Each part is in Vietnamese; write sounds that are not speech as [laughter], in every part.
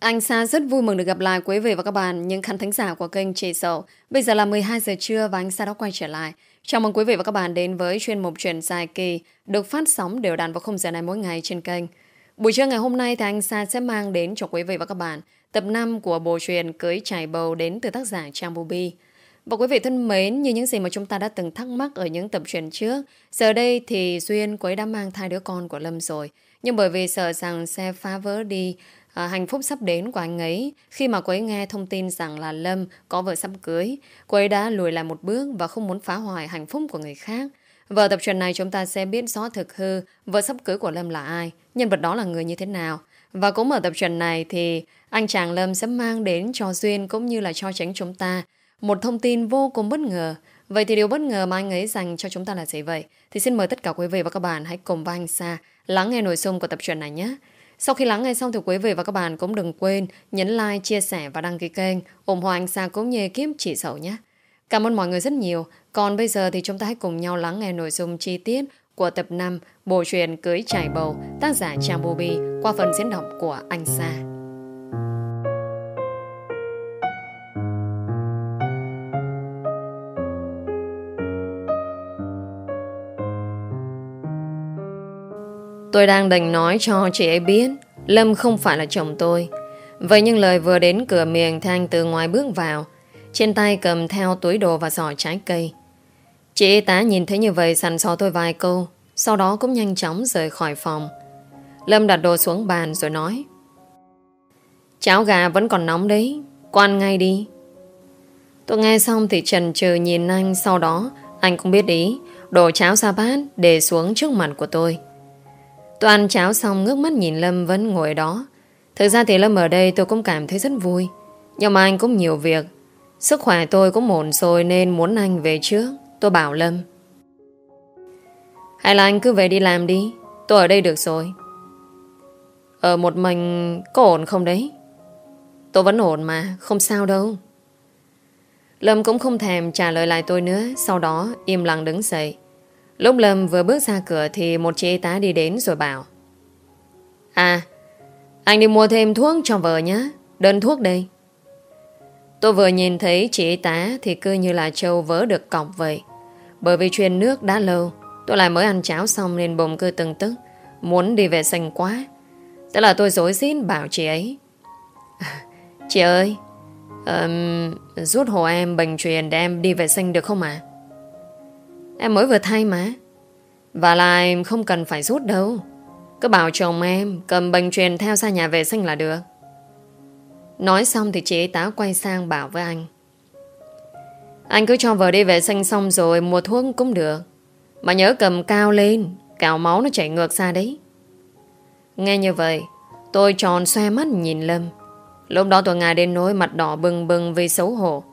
Anh Sa rất vui mừng được gặp lại quý vị và các bạn, những khán thính giả của kênh Chị sầu. Bây giờ là 12 giờ trưa và anh Sa đã quay trở lại. Chào mừng quý vị và các bạn đến với chuyên mục truyền dài kỳ được phát sóng đều đặn vào khung giờ này mỗi ngày trên kênh. Buổi trưa ngày hôm nay thì anh Sa sẽ mang đến cho quý vị và các bạn tập 5 của bộ truyền Cưới Trải Bầu đến từ tác giả Trang Bubi. Và quý vị thân mến, như những gì mà chúng ta đã từng thắc mắc ở những tập truyền trước, giờ đây thì Duyên cô ấy đã mang thai đứa con của Lâm rồi. Nhưng bởi vì sợ rằng sẽ phá vỡ đi à, hạnh phúc sắp đến của anh ấy, khi mà cô ấy nghe thông tin rằng là Lâm có vợ sắp cưới, cô ấy đã lùi lại một bước và không muốn phá hoại hạnh phúc của người khác. Và tập truyện này chúng ta sẽ biết rõ thực hư vợ sắp cưới của Lâm là ai, nhân vật đó là người như thế nào. Và cũng ở tập truyện này thì anh chàng Lâm sẽ mang đến cho Duyên cũng như là cho tránh chúng ta một thông tin vô cùng bất ngờ. Vậy thì điều bất ngờ mà anh ấy dành cho chúng ta là gì vậy? Thì xin mời tất cả quý vị và các bạn hãy cùng với anh Sa lắng nghe nội dung của tập truyện này nhé. Sau khi lắng nghe xong thì quý vị và các bạn cũng đừng quên nhấn like, chia sẻ và đăng ký kênh ủng hộ anh Sa cũng như kiếm chỉ sầu nhé. Cảm ơn mọi người rất nhiều. Còn bây giờ thì chúng ta hãy cùng nhau lắng nghe nội dung chi tiết của tập 5 Bộ truyện Cưới Trải Bầu tác giả Trang Bobby qua phần diễn đọc của anh Sa. Tôi đang định nói cho chị ấy biết, Lâm không phải là chồng tôi. Vậy nhưng lời vừa đến cửa miệng Thanh từ ngoài bước vào, Trên tay cầm theo túi đồ và giỏ trái cây. Chị y tá nhìn thấy như vậy Sẵn so tôi vài câu, Sau đó cũng nhanh chóng rời khỏi phòng. Lâm đặt đồ xuống bàn rồi nói, Cháo gà vẫn còn nóng đấy Quan ngay đi. Tôi nghe xong thì trần trừ nhìn anh, Sau đó anh cũng biết ý, Đổ cháo ra bát để xuống trước mặt của tôi. Tôi ăn cháo xong ngước mắt nhìn Lâm vẫn ngồi đó. Thực ra thì Lâm ở đây tôi cũng cảm thấy rất vui. Nhưng mà anh cũng nhiều việc. Sức khỏe tôi cũng ổn rồi nên muốn anh về trước. Tôi bảo Lâm. Hay là anh cứ về đi làm đi. Tôi ở đây được rồi. Ở một mình có ổn không đấy? Tôi vẫn ổn mà, không sao đâu. Lâm cũng không thèm trả lời lại tôi nữa, sau đó im lặng đứng dậy. Lúc Lâm vừa bước ra cửa thì một chị y tá đi đến rồi bảo À, anh đi mua thêm thuốc cho vợ nhé. Đơn thuốc đây. Tôi vừa nhìn thấy chị y tá thì cứ như là châu vỡ được cọc vậy. Bởi vì truyền nước đã lâu, tôi lại mới ăn cháo xong nên bụng cứ từng tức, muốn đi vệ sinh quá. Thế là tôi dối xin bảo chị ấy. Chị ơi, um, rút hộ em bệnh truyền để em đi vệ sinh được không ạ? À? Em mới vừa thay mà. Và lại không cần phải rút đâu. Cứ bảo chồng em Cầm bệnh truyền theo ra nhà vệ sinh là được. Nói xong thì chị tá quay sang bảo với anh. Anh cứ cho vợ đi vệ sinh xong rồi Mua thuốc cũng được. Mà nhớ cầm cao lên, Cào máu nó chảy ngược ra đấy. Nghe như vậy, Tôi tròn xoe mắt nhìn Lâm. Lúc đó tôi ngài đến nỗi mặt đỏ bừng bừng vì xấu hổ.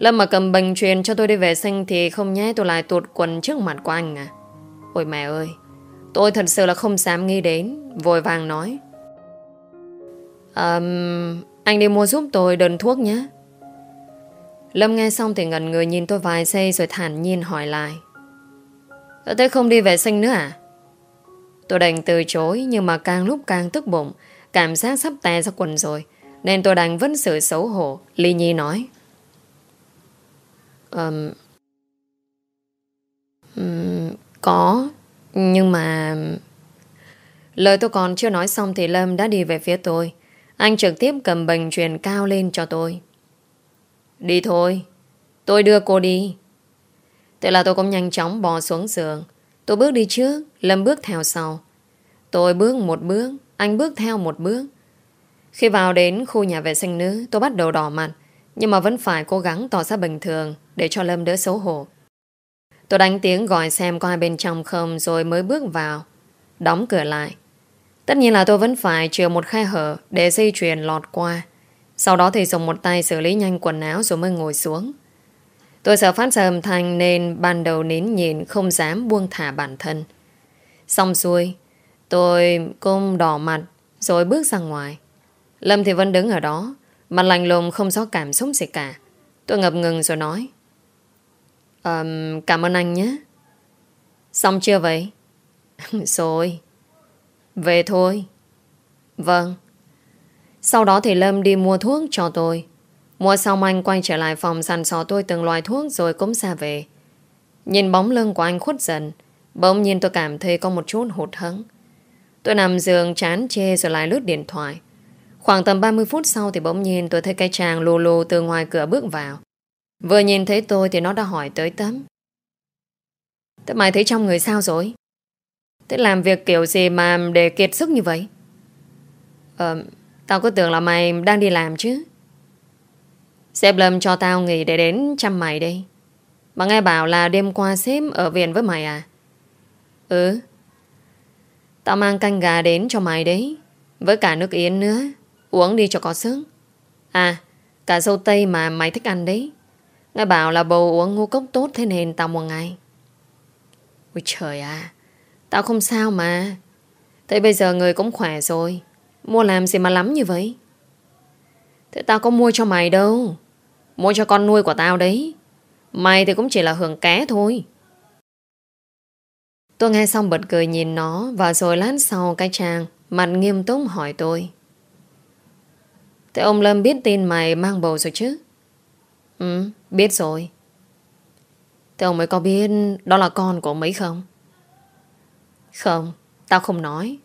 Lâm mà cầm bệnh truyền cho tôi đi vệ sinh Thì không nhé tôi lại tuột quần trước mặt của anh à. Ôi mẹ ơi Tôi thật sự là không dám nghĩ đến Vội vàng nói. Um, Anh đi mua giúp tôi đơn thuốc nhé. Lâm nghe xong thì ngẩn người nhìn tôi vài giây Rồi thản nhiên hỏi lại. Ờ, thế không đi vệ sinh nữa à? Tôi đành từ chối Nhưng mà càng lúc càng tức bụng Cảm giác sắp tè ra quần rồi Nên tôi đành vẫn sự xấu hổ Ly Nhi nói um, um, Có. Nhưng mà Lời tôi còn chưa nói xong Thì Lâm đã đi về phía tôi. Anh trực tiếp cầm bình truyền cao lên cho tôi. Đi thôi. Tôi đưa cô đi. Thế là tôi cũng nhanh chóng bò xuống giường. Tôi bước đi trước Lâm bước theo sau. Tôi bước một bước Anh bước theo một bước. Khi vào đến khu nhà vệ sinh nữ Tôi bắt đầu đỏ mặt. Nhưng mà vẫn phải cố gắng tỏ ra bình thường để cho Lâm đỡ xấu hổ. Tôi đánh tiếng gọi xem có ai bên trong không rồi mới bước vào, đóng cửa lại. Tất nhiên là tôi vẫn phải chừa một khe hở để dây chuyền lọt qua. Sau đó thì dùng một tay xử lý nhanh quần áo rồi mới ngồi xuống. Tôi sợ phát ra âm thanh nên ban đầu nín nhìn không dám buông thả bản thân. Xong xuôi, tôi cung đỏ mặt rồi bước ra ngoài. Lâm thì vẫn đứng ở đó, mặt lành lùng không rõ cảm xúc gì cả. Tôi ngập ngừng rồi nói. Um, cảm ơn anh nhé. Xong chưa vậy? [laughs] Rồi. Về thôi. Vâng. Sau đó thì Lâm đi mua thuốc cho tôi. Mua xong anh quay trở lại phòng săn sò tôi từng loại thuốc rồi cũng xa về. Nhìn bóng lưng của anh khuất dần, bỗng nhiên tôi cảm thấy có một chút hụt hẫng. Tôi nằm giường chán chê rồi lại lướt điện thoại. Khoảng tầm 30 phút sau thì bỗng nhiên tôi thấy cái chàng lù lù từ ngoài cửa bước vào. Vừa nhìn thấy tôi thì nó đã hỏi tới tấm. Thế mày thấy trong người sao rồi? Thế làm việc kiểu gì mà để kiệt sức như vậy? Ờ, tao cứ tưởng là mày đang đi làm chứ. Sếp Lâm cho tao nghỉ để đến chăm mày đây. Mà nghe bảo là đêm qua sếp ở viện với mày à? Ừ. Tao mang canh gà đến cho mày đấy. Với cả nước yến nữa. Uống đi cho có sức. À, cả dâu tây mà mày thích ăn đấy. Nghe bảo là bầu uống ngũ cốc tốt thế nên tao một ngày. Ôi trời à, tao không sao mà. Thế bây giờ người cũng khỏe rồi. Mua làm gì mà lắm như vậy? Thế tao có mua cho mày đâu. Mua cho con nuôi của tao đấy. Mày thì cũng chỉ là hưởng ké thôi. Tôi nghe xong bật cười nhìn nó và rồi lát sau cái chàng mặt nghiêm túc hỏi tôi. Thế ông Lâm biết tin mày mang bầu rồi chứ? Ừ, biết rồi. Thế ông mới có biết đó là con của mấy không? Không, tao không nói.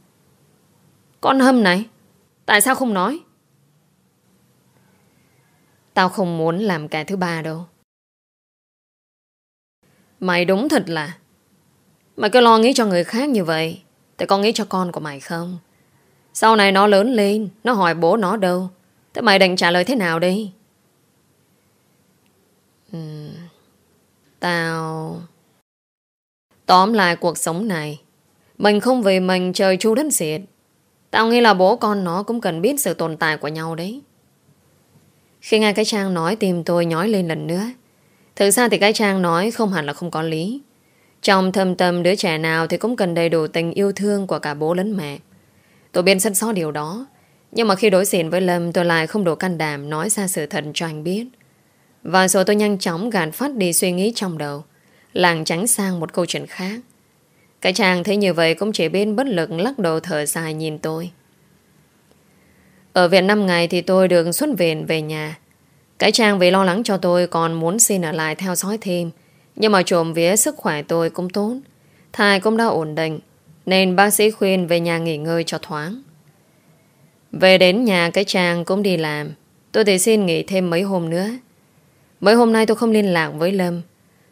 Con hâm này, tại sao không nói? Tao không muốn làm kẻ thứ ba đâu. Mày đúng thật là Mày cứ lo nghĩ cho người khác như vậy Thì con nghĩ cho con của mày không Sau này nó lớn lên Nó hỏi bố nó đâu Thế mày định trả lời thế nào đi? Uhm, Tao Tóm lại cuộc sống này. Mình không vì mình trời chu đất diệt. Tao nghĩ là bố con nó Cũng cần biết sự tồn tại của nhau đấy. Khi nghe cái Trang nói Tìm tôi nhói lên lần nữa. Thực ra thì cái Trang nói không hẳn là không có lý. Trong thâm tâm đứa trẻ nào Thì cũng cần đầy đủ tình yêu thương Của cả bố lẫn mẹ. Tôi biết sân xó điều đó. Nhưng mà khi đối diện với Lâm, Tôi lại không đủ can đảm nói ra sự thật cho anh biết Và rồi tôi nhanh chóng gạt phát đi suy nghĩ trong đầu Làng tránh sang một câu chuyện khác Cái chàng thấy như vậy Cũng chỉ bên bất lực lắc đầu thở dài nhìn tôi Ở viện 5 ngày thì tôi được xuất viện về nhà cái chàng vì lo lắng cho tôi còn muốn xin ở lại theo dõi thêm. Nhưng mà trộm vía sức khỏe tôi cũng tốt. Thai cũng đã ổn định. Nên bác sĩ khuyên về nhà nghỉ ngơi cho thoáng. Về đến nhà cái chàng cũng đi làm. Tôi thì xin nghỉ thêm mấy hôm nữa. Mấy hôm nay tôi không liên lạc với Lâm.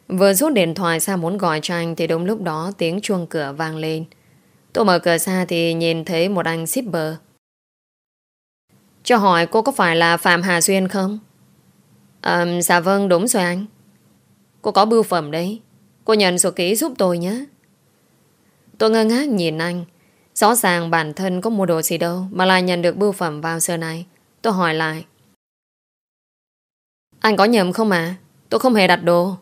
Vừa rút điện thoại ra muốn gọi cho anh thì đúng lúc đó tiếng chuông cửa vang lên. Tôi mở cửa ra thì nhìn thấy một anh shipper. Cho hỏi cô có phải là Phạm Hà Duyên không? À, dạ vâng đúng rồi anh Cô có bưu phẩm đấy Cô nhận sổ ký giúp tôi nhé Tôi ngơ ngác nhìn anh Rõ ràng bản thân có mua đồ gì đâu Mà lại nhận được bưu phẩm vào giờ này. Tôi hỏi lại. Anh có nhầm không à Tôi không hề đặt đồ.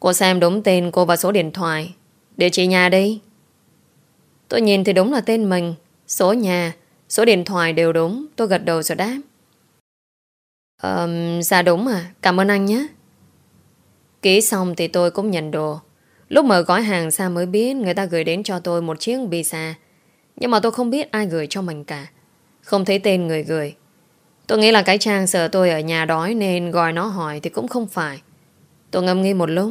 Cô xem đúng tên cô và số điện thoại. Địa chỉ nhà đi. Tôi nhìn thì đúng là tên mình. Số nhà Số điện thoại đều đúng. Tôi gật đầu rồi đáp. Um, dạ đúng à Cảm ơn anh nhé. Ký xong thì tôi cũng nhận đồ. Lúc mở gói hàng sa mới biết Người ta gửi đến cho tôi một chiếc visa Nhưng mà tôi không biết ai gửi cho mình cả. Không thấy tên người gửi. Tôi nghĩ là cái trang sợ tôi ở nhà đói Nên gọi nó hỏi thì cũng không phải. Tôi ngâm nghi một lúc.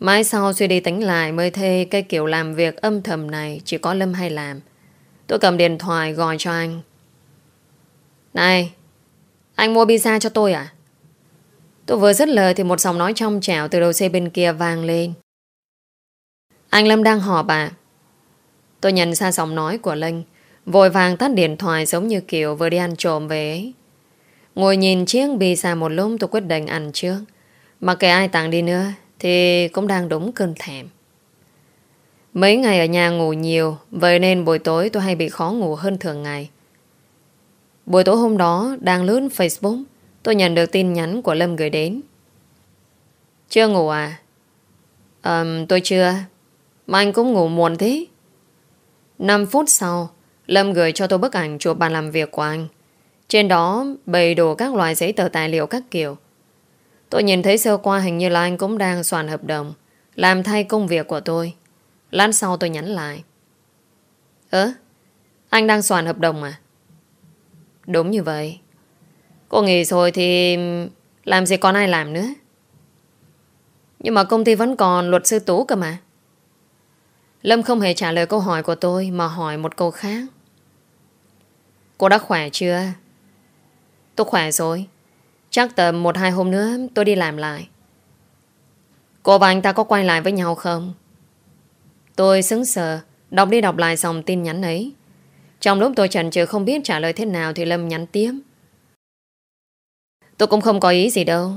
Mãi sau suy đi tính lại Mới thấy cái kiểu làm việc âm thầm này Chỉ có Lâm hay làm. Tôi cầm điện thoại gọi cho anh. Này, anh mua pizza cho tôi à? Tôi vừa dứt lời thì một giọng nói trong trẻo từ đầu xe bên kia vang lên. Anh Lâm đang họp à? Tôi nhận ra giọng nói của Linh, vội vàng tắt điện thoại giống như kiểu vừa đi ăn trộm về ấy. Ngồi nhìn chiếc pizza một lúc tôi quyết định ăn trước. Mà kể ai tặng đi nữa thì cũng đang đúng cơn thèm. Mấy ngày ở nhà ngủ nhiều, vậy nên buổi tối tôi hay bị khó ngủ hơn thường ngày. Buổi tối hôm đó đang lướt Facebook Tôi nhận được tin nhắn của Lâm gửi đến Chưa ngủ à? Um, tôi chưa mà anh cũng ngủ muộn thế. 5 phút sau, Lâm gửi cho tôi bức ảnh chụp bàn làm việc của anh. Trên đó bày đồ các loại giấy tờ tài liệu các kiểu. Tôi nhìn thấy sơ qua hình như là anh cũng đang soạn hợp đồng, Làm thay công việc của tôi. Lát sau tôi nhắn lại. Ơ, Anh đang soạn hợp đồng à Đúng như vậy. Cô nghỉ rồi thì Làm gì còn ai làm nữa? Nhưng mà công ty vẫn còn luật sư Tú cơ mà. Lâm không hề trả lời câu hỏi của tôi, Mà hỏi một câu khác. Cô đã khỏe chưa? Tôi khỏe rồi. Chắc tầm một hai hôm nữa tôi đi làm lại. Cô và anh ta có quay lại với nhau không? Tôi sững sờ, Đọc đi đọc lại dòng tin nhắn ấy. Trong lúc tôi chần chừ không biết trả lời thế nào Thì Lâm nhắn tiếp. Tôi cũng không có ý gì đâu.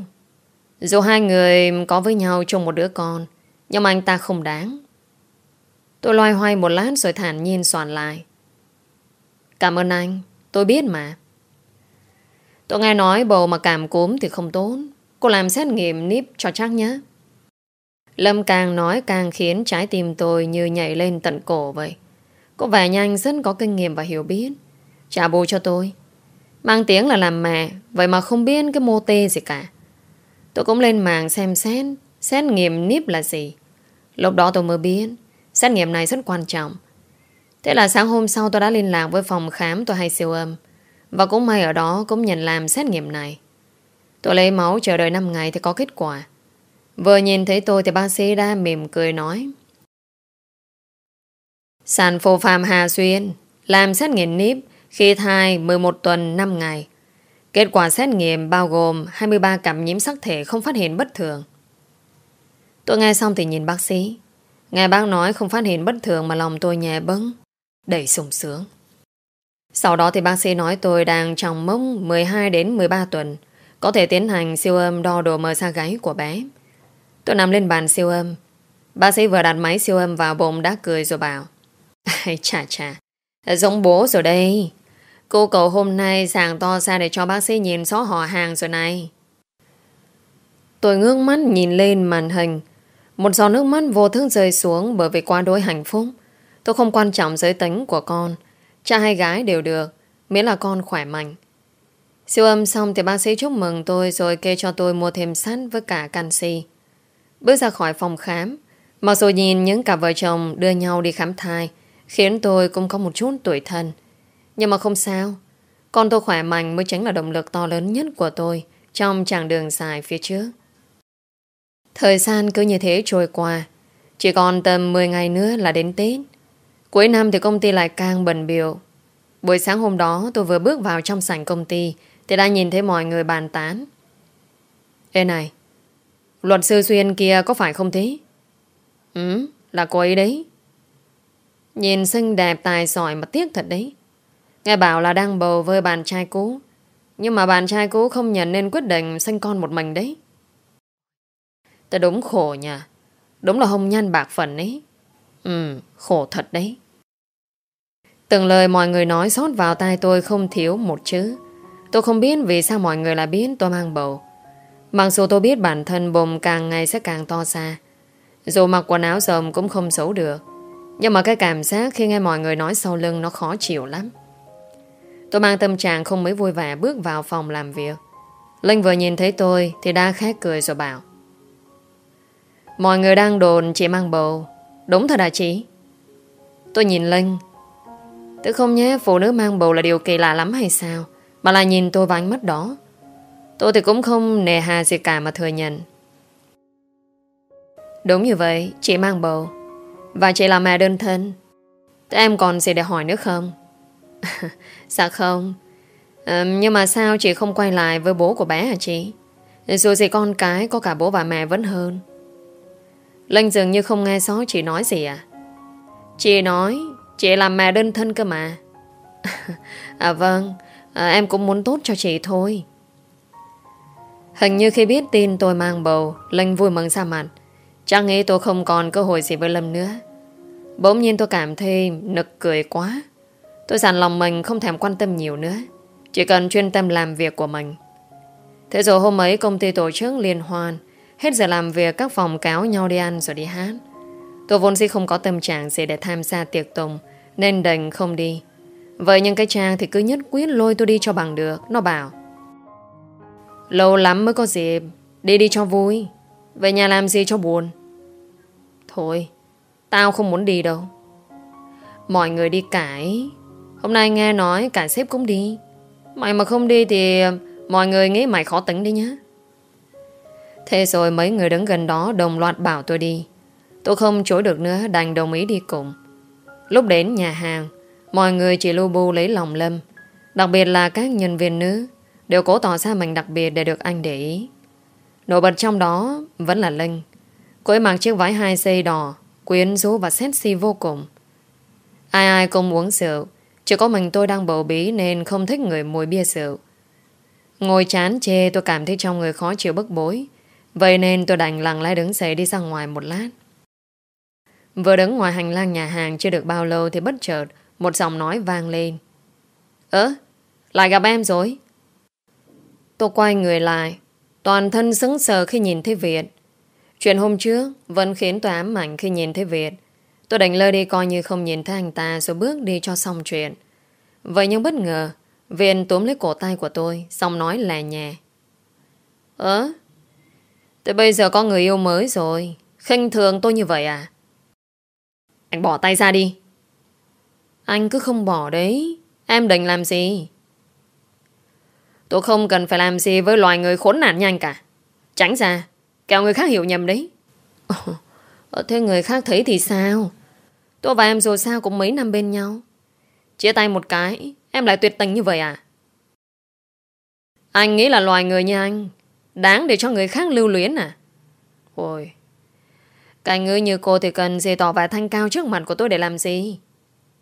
Dù hai người có với nhau chung một đứa con, Nhưng mà anh ta không đáng. Tôi loay hoay một lát rồi thản nhiên soạn lại Cảm ơn anh Tôi biết mà Tôi nghe nói bầu mà cảm cúm thì không tốt Cô làm xét nghiệm níp cho chắc nhé Lâm càng nói càng khiến trái tim tôi như nhảy lên tận cổ vậy. Có vẻ nhanh rất có kinh nghiệm và hiểu biết. Trả bù cho tôi. Mang tiếng là làm mẹ, vậy mà không biết cái mô tê gì cả. Tôi cũng lên mạng xem xét, xét nghiệm níp là gì. Lúc đó tôi mới biết, xét nghiệm này rất quan trọng. Thế là sáng hôm sau tôi đã liên lạc với phòng khám tôi hay siêu âm. Và cũng may ở đó cũng nhận làm xét nghiệm này. Tôi lấy máu chờ đợi 5 ngày thì có kết quả. Vừa nhìn thấy tôi thì bác sĩ đã mỉm cười nói. Sản phụ Phạm Hà Xuyên, làm xét nghiệm níp khi thai 11 tuần 5 ngày. Kết quả xét nghiệm bao gồm 23 cảm nhiễm sắc thể không phát hiện bất thường. Tôi nghe xong thì nhìn bác sĩ. Nghe bác nói không phát hiện bất thường mà lòng tôi nhẹ bâng, đầy sùng sướng. Sau đó thì bác sĩ nói tôi đang trong mông 12 đến 13 tuần, có thể tiến hành siêu âm đo độ mờ xa gáy của bé. Tôi nằm lên bàn siêu âm. Bác sĩ vừa đặt máy siêu âm vào bụng đã cười rồi bảo. chà chà, giống bố rồi đây. Cô cậu hôm nay sàng to ra để cho bác sĩ nhìn xó họ hàng rồi này. Tôi ngước mắt nhìn lên màn hình. Một giọt nước mắt vô thức rơi xuống bởi vì quá đôi hạnh phúc. Tôi không quan trọng giới tính của con. Cha hay gái đều được, miễn là con khỏe mạnh. Siêu âm xong thì bác sĩ chúc mừng tôi rồi kê cho tôi mua thêm sắt với cả canxi. Bước ra khỏi phòng khám Mặc dù nhìn những cặp vợ chồng đưa nhau đi khám thai Khiến tôi cũng có một chút tuổi thân Nhưng mà không sao Con tôi khỏe mạnh mới chính là động lực to lớn nhất của tôi Trong chặng đường dài phía trước Thời gian cứ như thế trôi qua Chỉ còn tầm 10 ngày nữa là đến Tết Cuối năm thì công ty lại càng bận biểu Buổi sáng hôm đó tôi vừa bước vào trong sảnh công ty Thì đã nhìn thấy mọi người bàn tán Ê này Luật sư Xuyên kia có phải không thế? Ừ, là cô ấy đấy. Nhìn xinh đẹp tài giỏi mà tiếc thật đấy. Nghe bảo là đang bầu với bạn trai cũ. Nhưng mà bạn trai cũ không nhận nên quyết định sinh con một mình đấy. Ta đúng khổ nha. Đúng là hồng nhan bạc phần ấy. Ừ, khổ thật đấy. Từng lời mọi người nói xót vào tai tôi không thiếu một chữ. Tôi không biết vì sao mọi người lại biết tôi mang bầu. Mặc dù tôi biết bản thân bồm càng ngày sẽ càng to xa Dù mặc quần áo rộng cũng không xấu được Nhưng mà cái cảm giác khi nghe mọi người nói sau lưng nó khó chịu lắm Tôi mang tâm trạng không mấy vui vẻ bước vào phòng làm việc Linh vừa nhìn thấy tôi thì đã khét cười rồi bảo Mọi người đang đồn chị mang bầu Đúng thật hả chị? Tôi nhìn Linh Tôi không nhé phụ nữ mang bầu là điều kỳ lạ lắm hay sao Mà lại nhìn tôi vào ánh mắt đó Tôi thì cũng không nề hà gì cả mà thừa nhận. Đúng như vậy, chị mang bầu. Và chị là mẹ đơn thân. Thế em còn gì để hỏi nữa không? [laughs] dạ không. À, nhưng mà sao chị không quay lại với bố của bé hả chị? Dù gì con cái có cả bố và mẹ vẫn hơn. Linh dường như không nghe rõ chị nói gì à? Chị nói chị là mẹ đơn thân cơ mà. [laughs] à vâng, à, em cũng muốn tốt cho chị thôi. Hình như khi biết tin tôi mang bầu Linh vui mừng ra mặt Chắc nghĩ tôi không còn cơ hội gì với Lâm nữa Bỗng nhiên tôi cảm thấy nực cười quá Tôi dặn lòng mình không thèm quan tâm nhiều nữa Chỉ cần chuyên tâm làm việc của mình Thế rồi hôm ấy công ty tổ chức liên hoan Hết giờ làm việc, các phòng cáo nhau đi ăn rồi đi hát. Tôi vốn dĩ không có tâm trạng gì để tham gia tiệc tùng, Nên đành không đi. Vậy nhưng cái Trang thì cứ nhất quyết lôi tôi đi cho bằng được, Nó bảo. Lâu lắm mới có dịp, Đi đi cho vui. Về nhà làm gì cho buồn? Thôi, Tao không muốn đi đâu. Mọi người đi cãi. Hôm nay nghe nói cả sếp cũng đi. Mày mà không đi thì mọi người nghĩ mày khó tính đi nhá. Thế rồi mấy người đứng gần đó đồng loạt bảo tôi đi. Tôi không chối được nữa đành đồng ý đi cùng. Lúc đến nhà hàng, mọi người chỉ lưu bu lấy lòng Lâm. Đặc biệt là các nhân viên nữ đều cố tỏ ra mình đặc biệt để được anh để ý. Nổi bật trong đó vẫn là Linh. Cô ấy mặc chiếc váy hai dây đỏ, quyến rũ và sexy vô cùng. Ai ai cũng uống rượu, chỉ có mình tôi đang bầu bí nên không thích người mùi bia rượu. Ngồi chán chê tôi cảm thấy trong người khó chịu bức bối. Vậy nên tôi đành lặng lẽ đứng dậy đi ra ngoài một lát. Vừa đứng ngoài hành lang nhà hàng chưa được bao lâu thì bất chợt một giọng nói vang lên. Ơ, lại gặp em rồi. Tôi quay người lại, toàn thân sững sờ khi nhìn thấy Việt. Chuyện hôm trước vẫn khiến tôi ám ảnh khi nhìn thấy Việt. Tôi đành lơ đi coi như không nhìn thấy anh ta rồi bước đi cho xong chuyện. Vậy nhưng bất ngờ, Việt túm lấy cổ tay của tôi, xong nói lè nhẹ. Ơ? Thế bây giờ có người yêu mới rồi. khinh thường tôi như vậy à? Anh bỏ tay ra đi. Anh cứ không bỏ đấy. Em định làm gì? Tôi không cần phải làm gì với loài người khốn nạn như anh cả. Tránh ra, kẻo người khác hiểu nhầm đấy. Ồ, [laughs] ờ, thế người khác thấy thì sao? Tôi và em rồi sao cũng mấy năm bên nhau. Chia tay một cái, em lại tuyệt tình như vậy à? Anh nghĩ là loài người như anh, đáng để cho người khác lưu luyến à? Ôi, cái người như cô thì cần gì tỏ vẻ thanh cao trước mặt của tôi để làm gì?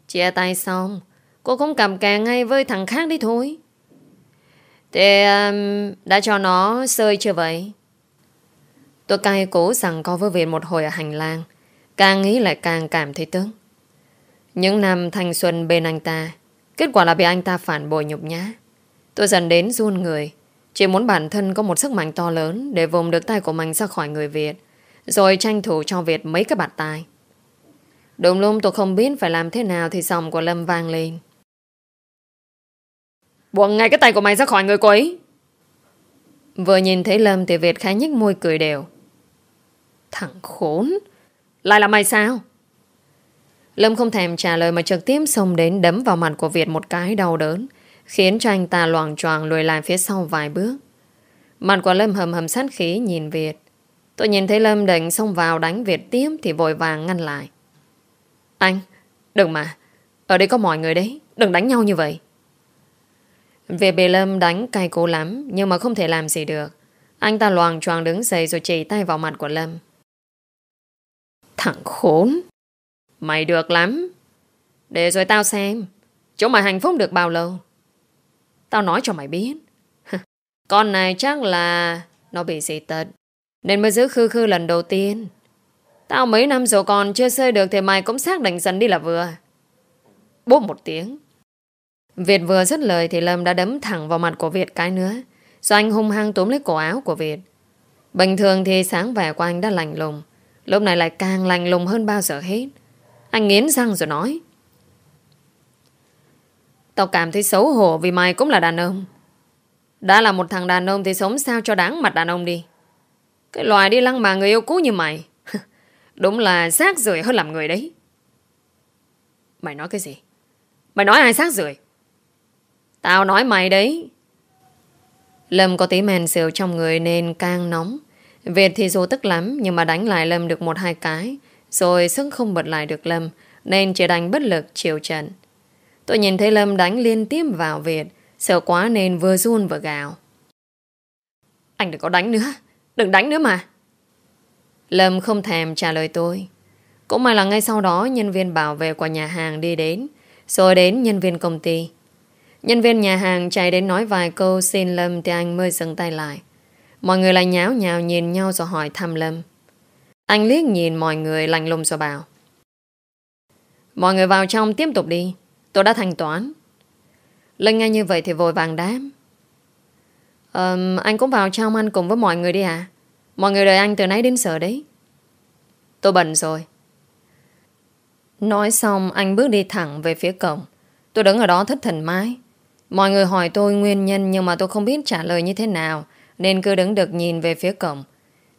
Chia tay xong, cô cũng cầm càng ngay với thằng khác đi thôi. Thế um, đã cho nó sơi chưa vậy? Tôi cay cố rằng có với Việt một hồi ở hành lang. Càng nghĩ lại càng cảm thấy tức. Những năm thanh xuân bên anh ta, kết quả là bị anh ta phản bội nhục nhã. Tôi dần đến run người. Chỉ muốn bản thân có một sức mạnh to lớn để vùng được tay của mình ra khỏi người Việt. Rồi tranh thủ cho Việt mấy cái bạt tay. Đúng lúc tôi không biết phải làm thế nào thì giọng của Lâm vang lên. Buông ngay cái tay của mày ra khỏi người cô ấy. Vừa nhìn thấy Lâm thì Việt khá nhích môi cười đều. Thằng khốn! Lại là mày sao? Lâm không thèm trả lời mà trực tiếp xông đến đấm vào mặt của Việt một cái đau đớn, khiến cho anh ta loàng choàng lùi lại phía sau vài bước. Mặt của Lâm hầm hầm sát khí nhìn Việt. Tôi nhìn thấy Lâm định xông vào đánh Việt tiếp thì vội vàng ngăn lại. Anh, đừng mà. Ở đây có mọi người đấy. Đừng đánh nhau như vậy. Việt bị Lâm đánh cay cố lắm nhưng mà không thể làm gì được. Anh ta loàng choàng đứng dậy rồi chỉ tay vào mặt của Lâm. Thằng khốn. Mày được lắm. Để rồi tao xem. Chỗ mày hạnh phúc được bao lâu. Tao nói cho mày biết. [laughs] Con này chắc là nó bị dị tật. Nên mới giữ khư khư lần đầu tiên. Tao mấy năm rồi còn chưa xơi được thì mày cũng xác định dần đi là vừa. Bốp một tiếng. Việt vừa dứt lời thì Lâm đã đấm thẳng vào mặt của Việt cái nữa. Rồi anh hung hăng túm lấy cổ áo của Việt. Bình thường thì sáng vẻ của anh đã lạnh lùng. Lúc này lại càng lạnh lùng hơn bao giờ hết. Anh nghiến răng rồi nói. Tao cảm thấy xấu hổ vì mày cũng là đàn ông. Đã là một thằng đàn ông thì sống sao cho đáng mặt đàn ông đi. Cái loài đi lăng mà người yêu cũ như mày. [laughs] Đúng là xác rưởi hơn làm người đấy. Mày nói cái gì? Mày nói ai xác rưởi? Tao nói mày đấy. Lâm có tí men rượu trong người nên càng nóng. Việt thì dù tức lắm, nhưng mà đánh lại Lâm được một hai cái. Rồi sức không bật lại được Lâm, nên chỉ đánh bất lực chiều trận. Tôi nhìn thấy Lâm đánh liên tiếp vào Việt. Sợ quá nên vừa run vừa gào. Anh đừng có đánh nữa. Đừng đánh nữa mà. Lâm không thèm trả lời tôi. Cũng may là ngay sau đó nhân viên bảo vệ của nhà hàng đi đến. Rồi đến nhân viên công ty. Nhân viên nhà hàng chạy đến nói vài câu xin Lâm thì anh mới dừng tay lại. Mọi người lại nháo nhào nhìn nhau rồi hỏi thăm Lâm. Anh liếc nhìn mọi người lạnh lùng rồi bảo. Mọi người vào trong tiếp tục đi. Tôi đã thanh toán. Linh nghe như vậy thì vội vàng đáp. Um, anh cũng vào trong ăn cùng với mọi người đi à? Mọi người đợi anh từ nãy đến giờ đấy. Tôi bận rồi. Nói xong anh bước đi thẳng về phía cổng. Tôi đứng ở đó thất thần mãi. Mọi người hỏi tôi nguyên nhân nhưng mà tôi không biết trả lời như thế nào nên cứ đứng được nhìn về phía cổng.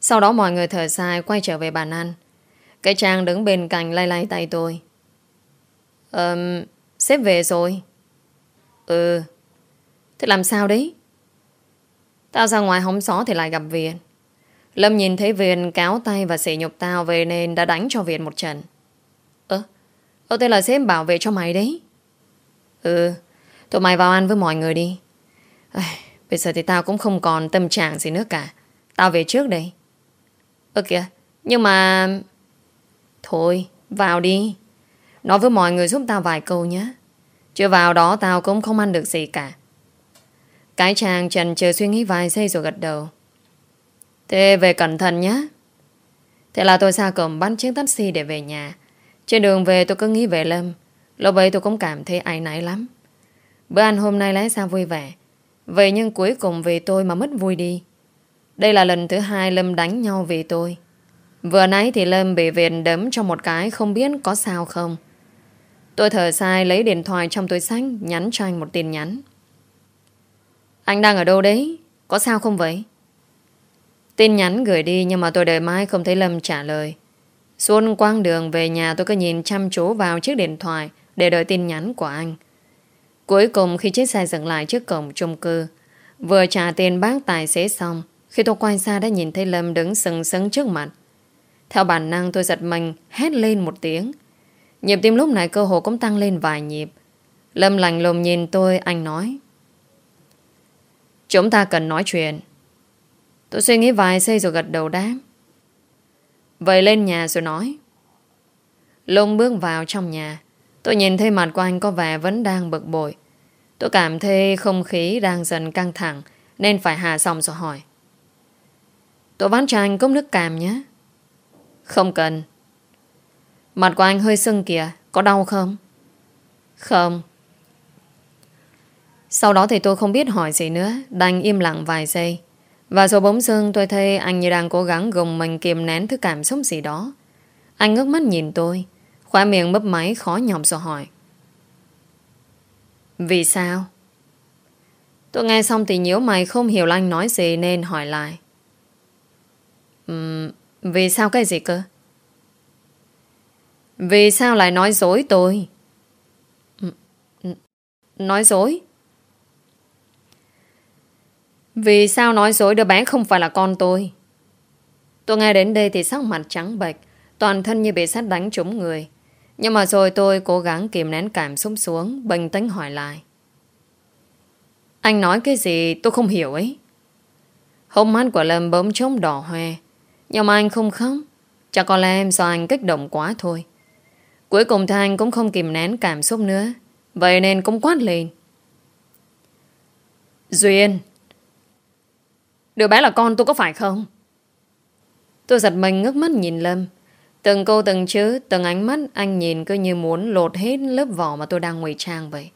Sau đó mọi người thở dài quay trở về bàn ăn. Cái Trang đứng bên cạnh lay lay tay tôi. Ờm, sếp về rồi. Ừ. Thế làm sao đấy? Tao ra ngoài hóng gió thì lại gặp Viện Lâm nhìn thấy Viện cáo tay và sỉ nhục tao về nên đã đánh cho Viện một trận. Ơ, ơ thế là sếp bảo vệ cho mày đấy. Ừ, tụi mày vào ăn với mọi người đi. À, bây giờ thì tao cũng không còn tâm trạng gì nữa cả. Tao về trước đây. Ơ kìa, nhưng mà... Thôi, vào đi. Nói với mọi người giúp tao vài câu nhé. Chưa vào đó tao cũng không ăn được gì cả. Cái chàng trần chờ suy nghĩ vài giây rồi gật đầu. Thế về cẩn thận nhé. Thế là tôi ra cổng bắt chiếc taxi để về nhà. Trên đường về tôi cứ nghĩ về Lâm. Lúc ấy tôi cũng cảm thấy áy náy lắm. Bữa ăn hôm nay lẽ ra vui vẻ. Vậy nhưng cuối cùng vì tôi mà mất vui đi. Đây là lần thứ hai Lâm đánh nhau vì tôi. Vừa nãy thì Lâm bị Việt đấm cho một cái không biết có sao không. Tôi thở sai lấy điện thoại trong túi sách nhắn cho anh một tin nhắn. Anh đang ở đâu đấy? Có sao không vậy? Tin nhắn gửi đi nhưng mà tôi đợi mãi không thấy Lâm trả lời. Xuân quang đường về nhà tôi cứ nhìn chăm chú vào chiếc điện thoại để đợi tin nhắn của anh. Cuối cùng khi chiếc xe dừng lại trước cổng chung cư, vừa trả tiền bác tài xế xong, khi tôi quay xa đã nhìn thấy Lâm đứng sừng sững trước mặt. Theo bản năng tôi giật mình hét lên một tiếng. Nhịp tim lúc này cơ hồ cũng tăng lên vài nhịp. Lâm lành lùng nhìn tôi, anh nói. Chúng ta cần nói chuyện. Tôi suy nghĩ vài giây rồi gật đầu đáp. Vậy lên nhà rồi nói. Lùng bước vào trong nhà. Tôi nhìn thấy mặt của anh có vẻ vẫn đang bực bội. Tôi cảm thấy không khí đang dần căng thẳng nên phải hạ xong rồi hỏi. Tôi bán cho anh cốc nước cam nhé. Không cần. Mặt của anh hơi sưng kìa, có đau không? Không. Sau đó thì tôi không biết hỏi gì nữa, đành im lặng vài giây. Và rồi bỗng dưng tôi thấy anh như đang cố gắng gồng mình kiềm nén thứ cảm xúc gì đó. Anh ngước mắt nhìn tôi, khóa miệng mấp máy khó nhọc rồi hỏi. Vì sao? Tôi nghe xong thì nhíu mày không hiểu anh nói gì nên hỏi lại. Um, vì sao cái gì cơ? Vì sao lại nói dối tôi? Ừ, ừ, nói dối? Vì sao nói dối đứa bé không phải là con tôi? Tôi nghe đến đây thì sắc mặt trắng bệch, toàn thân như bị sát đánh trúng người. Nhưng mà rồi tôi cố gắng kìm nén cảm xúc xuống, bình tĩnh hỏi lại. Anh nói cái gì tôi không hiểu ấy. hôm mắt của Lâm bỗng trống đỏ hoe. Nhưng mà anh không khóc. Chắc có lẽ em do anh kích động quá thôi. Cuối cùng thanh cũng không kìm nén cảm xúc nữa. Vậy nên cũng quát lên. Duyên, Đứa bé là con tôi có phải không? Tôi giật mình ngước mắt nhìn Lâm. Từng câu từng chữ, từng ánh mắt anh nhìn cứ như muốn lột hết lớp vỏ mà tôi đang ngụy trang vậy.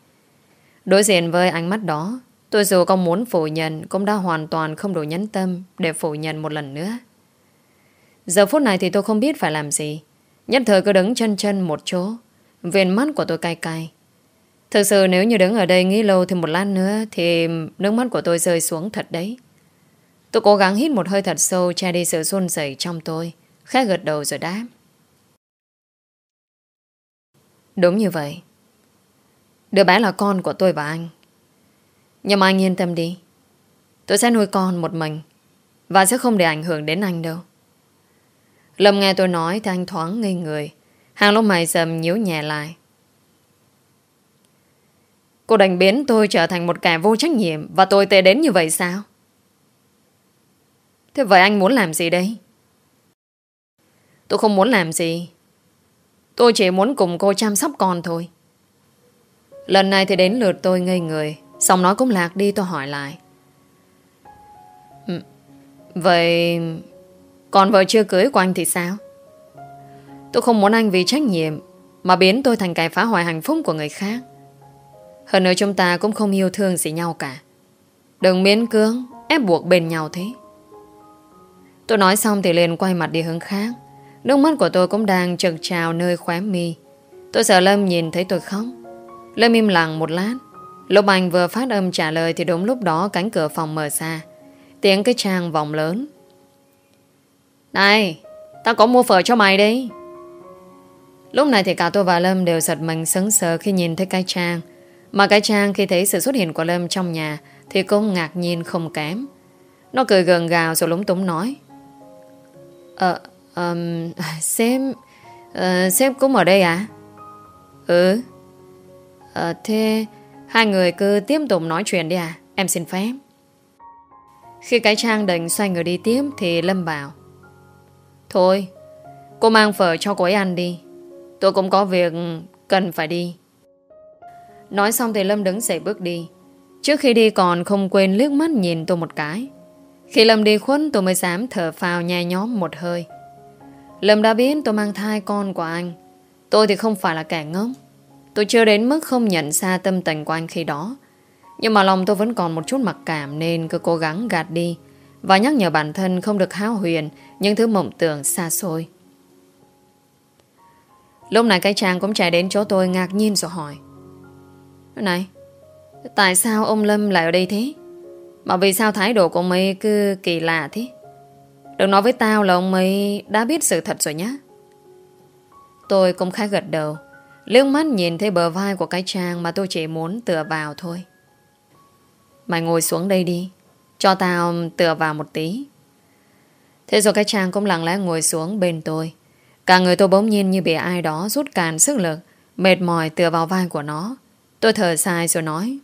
Đối diện với ánh mắt đó, tôi dù có muốn phủ nhận cũng đã hoàn toàn không đủ nhấn tâm để phủ nhận một lần nữa. Giờ phút này thì tôi không biết phải làm gì. Nhất thời cứ đứng chân chân một chỗ. Viên mắt của tôi cay cay. Thực sự nếu như đứng ở đây nghĩ lâu thêm một lát nữa thì nước mắt của tôi rơi xuống thật đấy. Tôi cố gắng hít một hơi thật sâu, che đi sự run rẩy trong tôi. Khẽ gật đầu rồi đáp. Đúng như vậy. Đứa bé là con của tôi và anh. Nhưng mà anh yên tâm đi. Tôi sẽ nuôi con một mình. Và sẽ không để ảnh hưởng đến anh đâu. Lâm nghe tôi nói thì anh thoáng ngây người. Hàng lúc mày dầm nhíu nhẹ lại. Cô đành biến tôi trở thành một kẻ vô trách nhiệm và tôi tệ đến như vậy sao? Thế vậy anh muốn làm gì đây? Tôi không muốn làm gì. Tôi chỉ muốn cùng cô chăm sóc con thôi. Lần này thì đến lượt tôi ngây người. Xong nó cũng lạc đi tôi hỏi lại. Ừ, vậy còn vợ chưa cưới của anh thì sao? Tôi không muốn anh vì trách nhiệm, mà biến tôi thành cái phá hoại hạnh phúc của người khác. Hơn nữa chúng ta cũng không yêu thương gì nhau cả. Đừng miễn cưỡng, ép buộc bên nhau thế. Tôi nói xong thì liền quay mặt đi hướng khác. Nước mắt của tôi cũng đang trực trào nơi khóe mi. Tôi sợ Lâm nhìn thấy tôi khóc. Lâm im lặng một lát. Lúc anh vừa phát âm trả lời thì đúng lúc đó cánh cửa phòng mở ra. Tiếng cái trang vòng lớn. Này, tao có mua phở cho mày đi. Lúc này thì cả tôi và Lâm đều giật mình sững sờ khi nhìn thấy cái trang. Mà cái Trang khi thấy sự xuất hiện của Lâm trong nhà thì cũng ngạc nhiên không kém. Nó cười gần gào rồi lúng túng nói. Ờ, um, [laughs] sếp, uh, sếp cũng ở đây à? Ừ. Ờ, thế hai người cứ tiếp tục nói chuyện đi à? Em xin phép. Khi cái Trang định xoay người đi tiếp thì Lâm bảo. Thôi, cô mang phở cho cô ấy ăn đi. Tôi cũng có việc cần phải đi. Nói xong thì Lâm đứng dậy bước đi. Trước khi đi còn không quên liếc mắt nhìn tôi một cái. Khi Lâm đi khuất tôi mới dám thở phào nhai nhóm một hơi. Lâm đã biết tôi mang thai con của anh. Tôi thì không phải là kẻ ngốc. Tôi chưa đến mức không nhận ra tâm tình của anh khi đó. Nhưng mà lòng tôi vẫn còn một chút mặc cảm nên cứ cố gắng gạt đi và nhắc nhở bản thân không được háo huyền những thứ mộng tưởng xa xôi. Lúc này cái chàng cũng chạy đến chỗ tôi ngạc nhiên rồi hỏi. Này, tại sao ông Lâm lại ở đây thế? Mà vì sao thái độ của ông ấy cứ kỳ lạ thế? Đừng nói với tao là ông ấy đã biết sự thật rồi nhá. Tôi cũng khá gật đầu. Liếc mắt nhìn thấy bờ vai của cái trang mà tôi chỉ muốn tựa vào thôi. Mày ngồi xuống đây đi. Cho tao um, tựa vào một tí. Thế rồi cái chàng cũng lặng lẽ ngồi xuống bên tôi. Cả người tôi bỗng nhiên như bị ai đó rút càn sức lực, mệt mỏi tựa vào vai của nó. Tôi thở dài rồi nói.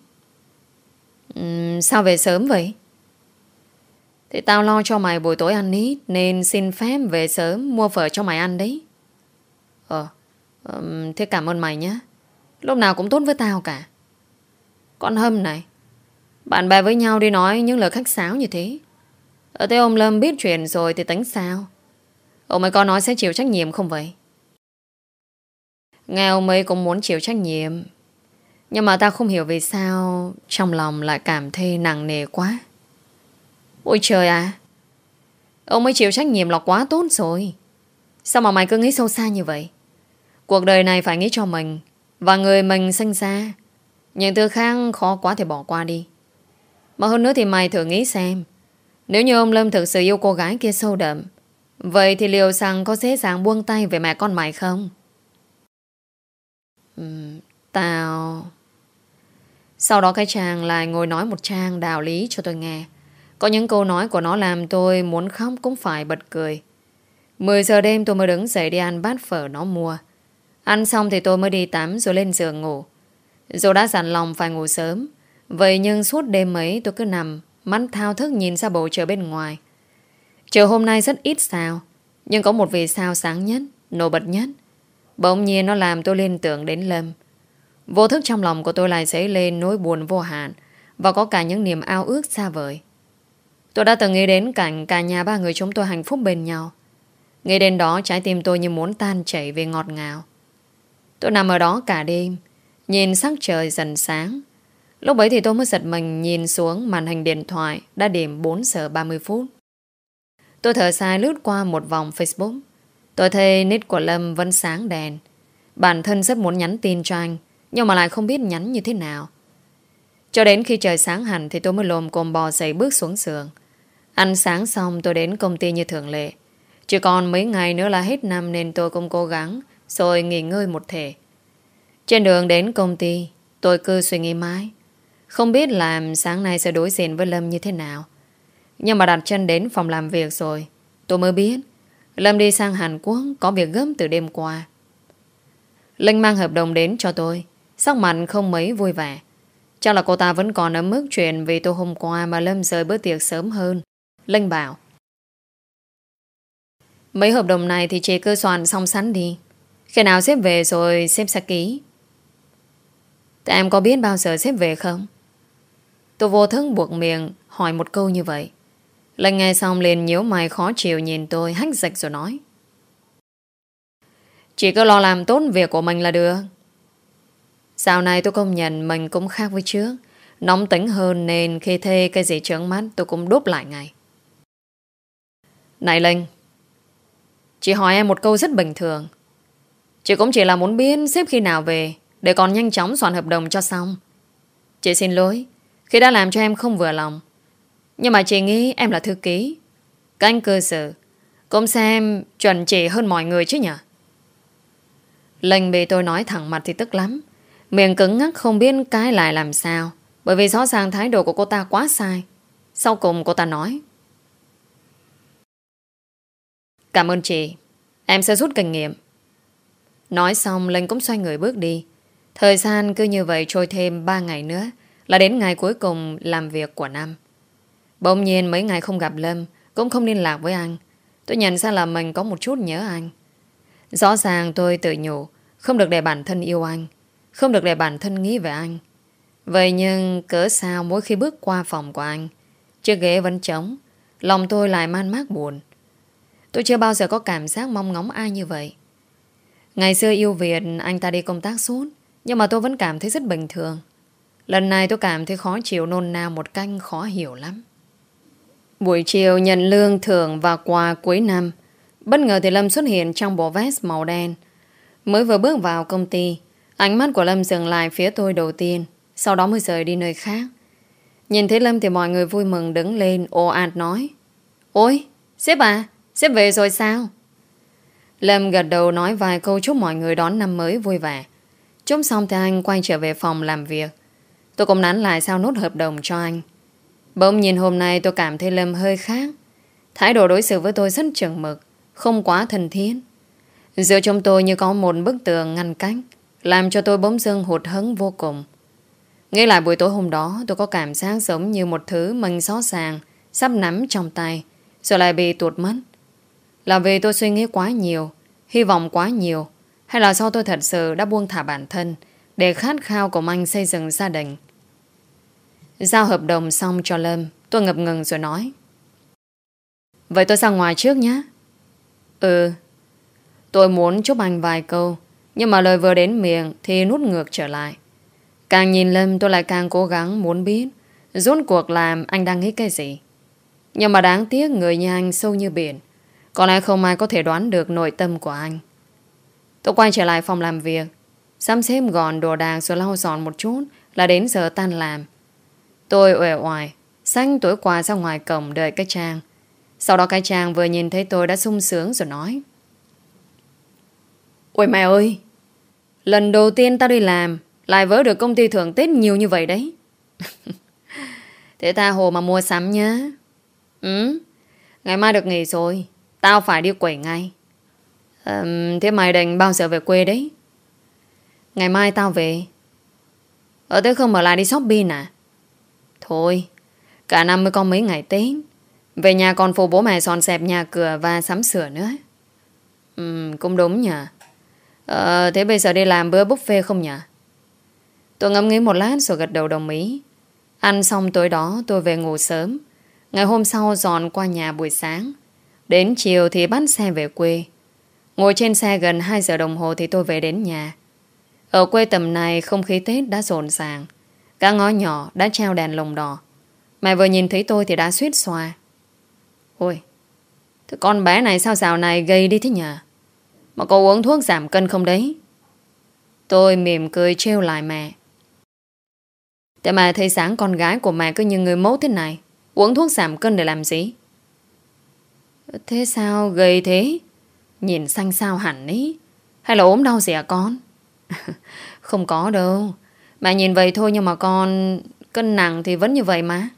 Um, sao về sớm vậy? Thì tao lo cho mày buổi tối ăn ít Nên xin phép về sớm mua phở cho mày ăn đấy Ờ um, Thế cảm ơn mày nhé Lúc nào cũng tốt với tao cả Con Hâm này bạn bè với nhau đi nói những lời khách sáo như thế. Ở thế ông Lâm biết chuyện rồi Thì tính sao? Ông ấy có nói sẽ chịu trách nhiệm không vậy? Nghe ông ấy cũng muốn chịu trách nhiệm. Nhưng mà ta không hiểu vì sao Trong lòng lại cảm thấy nặng nề quá. Ôi trời à Ông ấy chịu trách nhiệm là quá tốt rồi. Sao mà mày cứ nghĩ sâu xa như vậy? Cuộc đời này phải nghĩ cho mình Và người mình sinh ra. Những thứ khác khó quá thì bỏ qua đi. Mà hơn nữa thì mày thử nghĩ xem Nếu như ông Lâm thực sự yêu cô gái kia sâu đậm Vậy thì liệu rằng có dễ dàng buông tay về mẹ con mày không? Uhm, tao... Sau đó cái chàng lại ngồi nói một trang đạo lý cho tôi nghe. Có những câu nói của nó làm tôi muốn khóc cũng phải bật cười. 10 giờ đêm tôi mới đứng dậy đi ăn bát phở nó mua. Ăn xong thì tôi mới đi tắm rồi lên giường ngủ. Dù đã dặn lòng phải ngủ sớm. Vậy nhưng suốt đêm ấy tôi cứ nằm, mắt thao thức nhìn ra bầu trời bên ngoài. Trời hôm nay rất ít sao, nhưng có một vì sao sáng nhất, nổi bật nhất. Bỗng nhiên nó làm tôi liên tưởng đến Lâm. Vô thức trong lòng của tôi lại dấy lên nỗi buồn vô hạn và có cả những niềm ao ước xa vời. Tôi đã từng nghĩ đến cảnh cả nhà ba người chúng tôi hạnh phúc bên nhau. Nghĩ đến đó trái tim tôi như muốn tan chảy về ngọt ngào. Tôi nằm ở đó cả đêm, nhìn sắc trời dần sáng. Lúc ấy thì tôi mới giật mình nhìn xuống màn hình điện thoại đã điểm 4 giờ 30 phút. Tôi thở dài lướt qua một vòng Facebook. Tôi thấy nít của Lâm vẫn sáng đèn. Bản thân rất muốn nhắn tin cho anh, nhưng mà lại không biết nhắn như thế nào. Cho đến khi trời sáng hẳn thì tôi mới lồm cồm bò dậy bước xuống giường. Ăn sáng xong tôi đến công ty như thường lệ. Chỉ còn mấy ngày nữa là hết năm nên tôi cũng cố gắng rồi nghỉ ngơi một thể. Trên đường đến công ty, tôi cứ suy nghĩ mãi. Không biết làm sáng nay sẽ đối diện với Lâm như thế nào. Nhưng mà đặt chân đến phòng làm việc rồi, tôi mới biết Lâm đi sang Hàn Quốc có việc gấp từ đêm qua. Linh mang hợp đồng đến cho tôi, sắc mặt không mấy vui vẻ. Chắc là cô ta vẫn còn ở mức chuyện vì tôi hôm qua mà Lâm rời bữa tiệc sớm hơn. Linh bảo. Mấy hợp đồng này thì chị cứ soạn xong sẵn đi. Khi nào xếp về rồi xếp sẽ ký. Thế em có biết bao giờ xếp về không? Tôi vô thức buộc miệng hỏi một câu như vậy. Linh nghe xong liền nhíu mày khó chịu nhìn tôi hách dịch rồi nói. Chỉ cứ lo làm tốt việc của mình là được. Sau này tôi công nhận mình cũng khác với trước. Nóng tính hơn nên khi thê cái gì trướng mắt tôi cũng đốt lại ngay. Này Linh, chị hỏi em một câu rất bình thường. Chị cũng chỉ là muốn biết xếp khi nào về để còn nhanh chóng soạn hợp đồng cho xong. Chị xin lỗi khi đã làm cho em không vừa lòng. Nhưng mà chị nghĩ em là thư ký. Canh cơ sở, cũng xem chuẩn chỉ hơn mọi người chứ nhỉ? Lệnh bị tôi nói thẳng mặt thì tức lắm. Miệng cứng ngắc không biết cái lại làm sao Bởi vì rõ ràng thái độ của cô ta quá sai Sau cùng cô ta nói Cảm ơn chị Em sẽ rút kinh nghiệm Nói xong, Linh cũng xoay người bước đi Thời gian cứ như vậy trôi thêm 3 ngày nữa là đến ngày cuối cùng làm việc của năm Bỗng nhiên mấy ngày không gặp Lâm, Cũng không liên lạc với anh. Tôi nhận ra là mình có một chút nhớ anh. Rõ ràng tôi tự nhủ, Không được để bản thân yêu anh, Không được để bản thân nghĩ về anh. Vậy nhưng cỡ sao mỗi khi bước qua phòng của anh, Chiếc ghế vẫn trống, Lòng tôi lại man mác buồn? Tôi chưa bao giờ có cảm giác mong ngóng ai như vậy. Ngày xưa yêu Việt, Anh ta đi công tác suốt, Nhưng mà tôi vẫn cảm thấy rất bình thường. Lần này tôi cảm thấy khó chịu nôn nao Một canh khó hiểu lắm. Buổi chiều nhận lương thưởng và quà cuối năm. Bất ngờ thì Lâm xuất hiện trong bộ vest màu đen. Mới vừa bước vào công ty Ánh mắt của Lâm dừng lại phía tôi đầu tiên Sau đó mới rời đi nơi khác. Nhìn thấy Lâm thì mọi người vui mừng đứng lên ồ ạt nói Ôi, sếp à, sếp về rồi sao? Lâm gật đầu nói vài câu chúc mọi người đón năm mới vui vẻ. Chúc xong thì anh quay trở về phòng làm việc. Tôi cũng nán lại sao nốt hợp đồng cho anh. Bỗng nhìn hôm nay tôi cảm thấy Lâm hơi khác. Thái độ đối xử với tôi rất chừng mực, Không quá thân thiết. Giữa chúng tôi như có một bức tường ngăn cách, Làm cho tôi bỗng dưng hụt hấn vô cùng. Nghĩ lại buổi tối hôm đó, Tôi có cảm giác giống như một thứ mình xó sàng, Sắp nắm trong tay, Rồi lại bị tuột mất. Là vì tôi suy nghĩ quá nhiều, Hy vọng quá nhiều, Hay là do tôi thật sự đã buông thả bản thân Để khát khao của anh xây dựng gia đình? Giao hợp đồng xong cho Lâm, Tôi ngập ngừng rồi nói. Vậy tôi ra ngoài trước nhé Ừ Tôi muốn chúc anh vài câu, Nhưng mà lời vừa đến miệng Thì nút ngược trở lại. Càng nhìn Lâm, tôi lại càng cố gắng muốn biết, Rốt cuộc làm anh đang nghĩ cái gì. Nhưng mà đáng tiếc Người như anh sâu như biển Còn ai không ai có thể đoán được nội tâm của anh. Tôi quay trở lại phòng làm việc Sắm xếp gọn đồ đạc rồi lau dọn một chút Là đến giờ tan làm. Tôi uể oải Xanh tối qua ra ngoài cổng đợi cái trang. Sau đó cái trang vừa nhìn thấy tôi đã sung sướng rồi nói. Ôi mẹ ơi Lần đầu tiên tao đi làm Lại vỡ được công ty thưởng Tết nhiều như vậy đấy. [laughs] Thế ta hồ mà mua sắm nhá. Ừ Ngày mai được nghỉ rồi Tao phải đi quẩy ngay. À, Thế mày định bao giờ về quê đấy? Ngày mai tao về. Ở thế không ở lại đi shopping à Thôi. Cả năm mới có mấy ngày Tết. Về nhà còn phụ bố mẹ dọn dẹp nhà cửa Và sắm sửa nữa. Ừ cũng đúng nhỉ. Ờ thế bây giờ đi làm bữa buffet không nhỉ? Tôi ngẫm nghĩ một lát rồi gật đầu đồng ý. Ăn xong tối đó tôi về ngủ sớm. Ngày hôm sau dọn qua nhà buổi sáng. Đến chiều thì bắt xe về quê. Ngồi trên xe gần 2 giờ đồng hồ thì tôi về đến nhà. Ở quê tầm này không khí Tết đã rộn ràng các ngõ nhỏ đã treo đèn lồng đỏ. Mẹ vừa nhìn thấy tôi thì đã suýt xòa. Ôi, Thế con bé này sao dạo này gây đi thế nhỉ Mà cô uống thuốc giảm cân không đấy? Tôi mỉm cười trêu lại mẹ. tại mà thấy sáng con gái của mẹ cứ như người mẫu thế này, Uống thuốc giảm cân để làm gì? Thế sao gầy thế? Nhìn xanh sao hẳn ý Hay là ốm đau gì à con? [laughs] Không có đâu. Mẹ nhìn vậy thôi nhưng mà con, Cân nặng thì vẫn như vậy mà.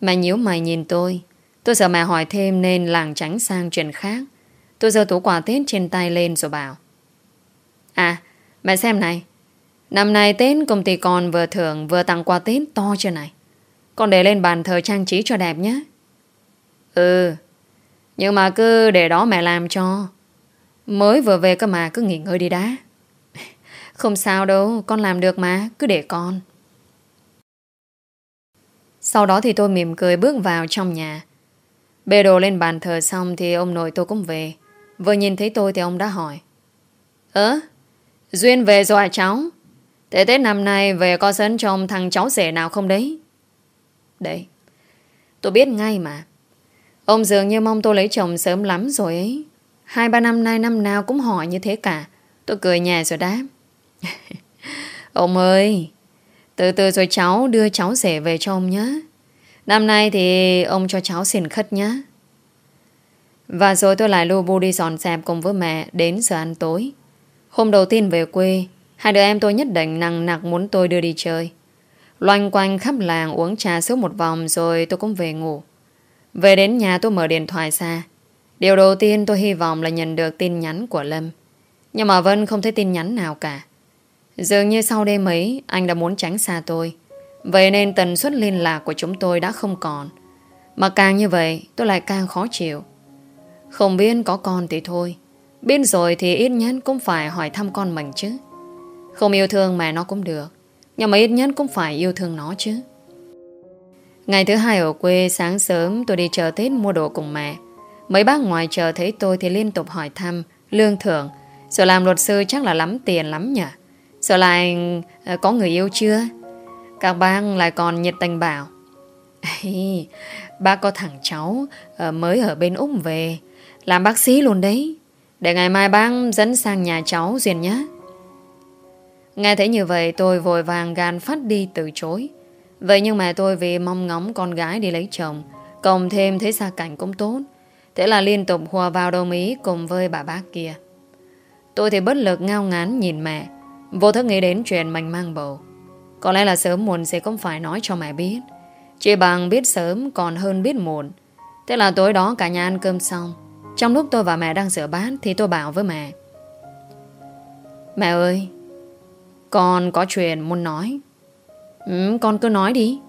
Mẹ nhíu mày nhìn tôi. Tôi sợ mẹ hỏi thêm nên làng tránh sang chuyện khác. Tôi giơ tủ quà Tết trên tay lên rồi bảo. À mẹ xem này. Năm nay Tết công ty con vừa thưởng vừa tặng quà Tết to chưa này? Con để lên bàn thờ trang trí cho đẹp nhé. Ừ Nhưng mà cứ để đó mẹ làm cho. Mới vừa về cơ mà cứ nghỉ ngơi đi đã không sao đâu, con làm được mà, cứ để con. Sau đó thì tôi mỉm cười bước vào trong nhà. Bê đồ lên bàn thờ xong thì ông nội tôi cũng về. Vừa nhìn thấy tôi thì ông đã hỏi. Ơ, Duyên về rồi à cháu? Thế Tết năm nay về có sớm cho ông thằng cháu rể nào không đấy? Đấy, tôi biết ngay mà. Ông dường như mong tôi lấy chồng sớm lắm rồi ấy. Hai ba năm nay năm nào cũng hỏi như thế cả. Tôi cười nhà rồi đáp. [laughs] ông ơi, từ từ rồi cháu đưa cháu rể về cho ông nhé. Năm nay thì ông cho cháu xin khất nhé. Và rồi tôi lại lưu bu đi dọn dẹp cùng với mẹ đến giờ ăn tối. Hôm đầu tiên về quê, Hai đứa em tôi nhất định nặng nặc muốn tôi đưa đi chơi. Loanh quanh khắp làng uống trà suốt một vòng rồi tôi cũng về ngủ. Về đến nhà tôi mở điện thoại ra. Điều đầu tiên tôi hy vọng là nhận được tin nhắn của Lâm. Nhưng mà Vân không thấy tin nhắn nào cả. Dường như sau đêm ấy anh đã muốn tránh xa tôi. Vậy nên tần suất liên lạc của chúng tôi đã không còn. Mà càng như vậy tôi lại càng khó chịu. Không biết có con thì thôi. Biết rồi thì ít nhất cũng phải hỏi thăm con mình chứ. Không yêu thương mẹ nó cũng được. Nhưng mà ít nhất cũng phải yêu thương nó chứ. Ngày thứ hai ở quê sáng sớm tôi đi chợ Tết mua đồ cùng mẹ. Mấy bác ngoài chợ thấy tôi thì liên tục hỏi thăm, lương thưởng. Rồi làm luật sư chắc là lắm tiền lắm nhỉ. Sợ lại ờ, có người yêu chưa? Các bác lại còn nhiệt tình bảo. Ê, bác có thằng cháu ờ, mới ở bên Úc về. Làm bác sĩ luôn đấy. Để ngày mai bác dẫn sang nhà cháu Duyên nhé. Nghe thấy như vậy tôi vội vàng gan phát đi từ chối. Vậy nhưng mà tôi vì mong ngóng con gái đi lấy chồng, cộng thêm thấy xa cảnh cũng tốt. Thế là liên tục hòa vào đồng ý cùng với bà bác kia. Tôi thì bất lực ngao ngán nhìn mẹ, vô thức nghĩ đến chuyện mình mang bầu. Có lẽ là sớm muộn sẽ không phải nói cho mẹ biết. Chị bằng biết sớm còn hơn biết muộn. Thế là tối đó cả nhà ăn cơm xong. Trong lúc tôi và mẹ đang rửa bát thì tôi bảo với mẹ. Mẹ ơi, con có chuyện muốn nói. Ừ, con cứ nói đi.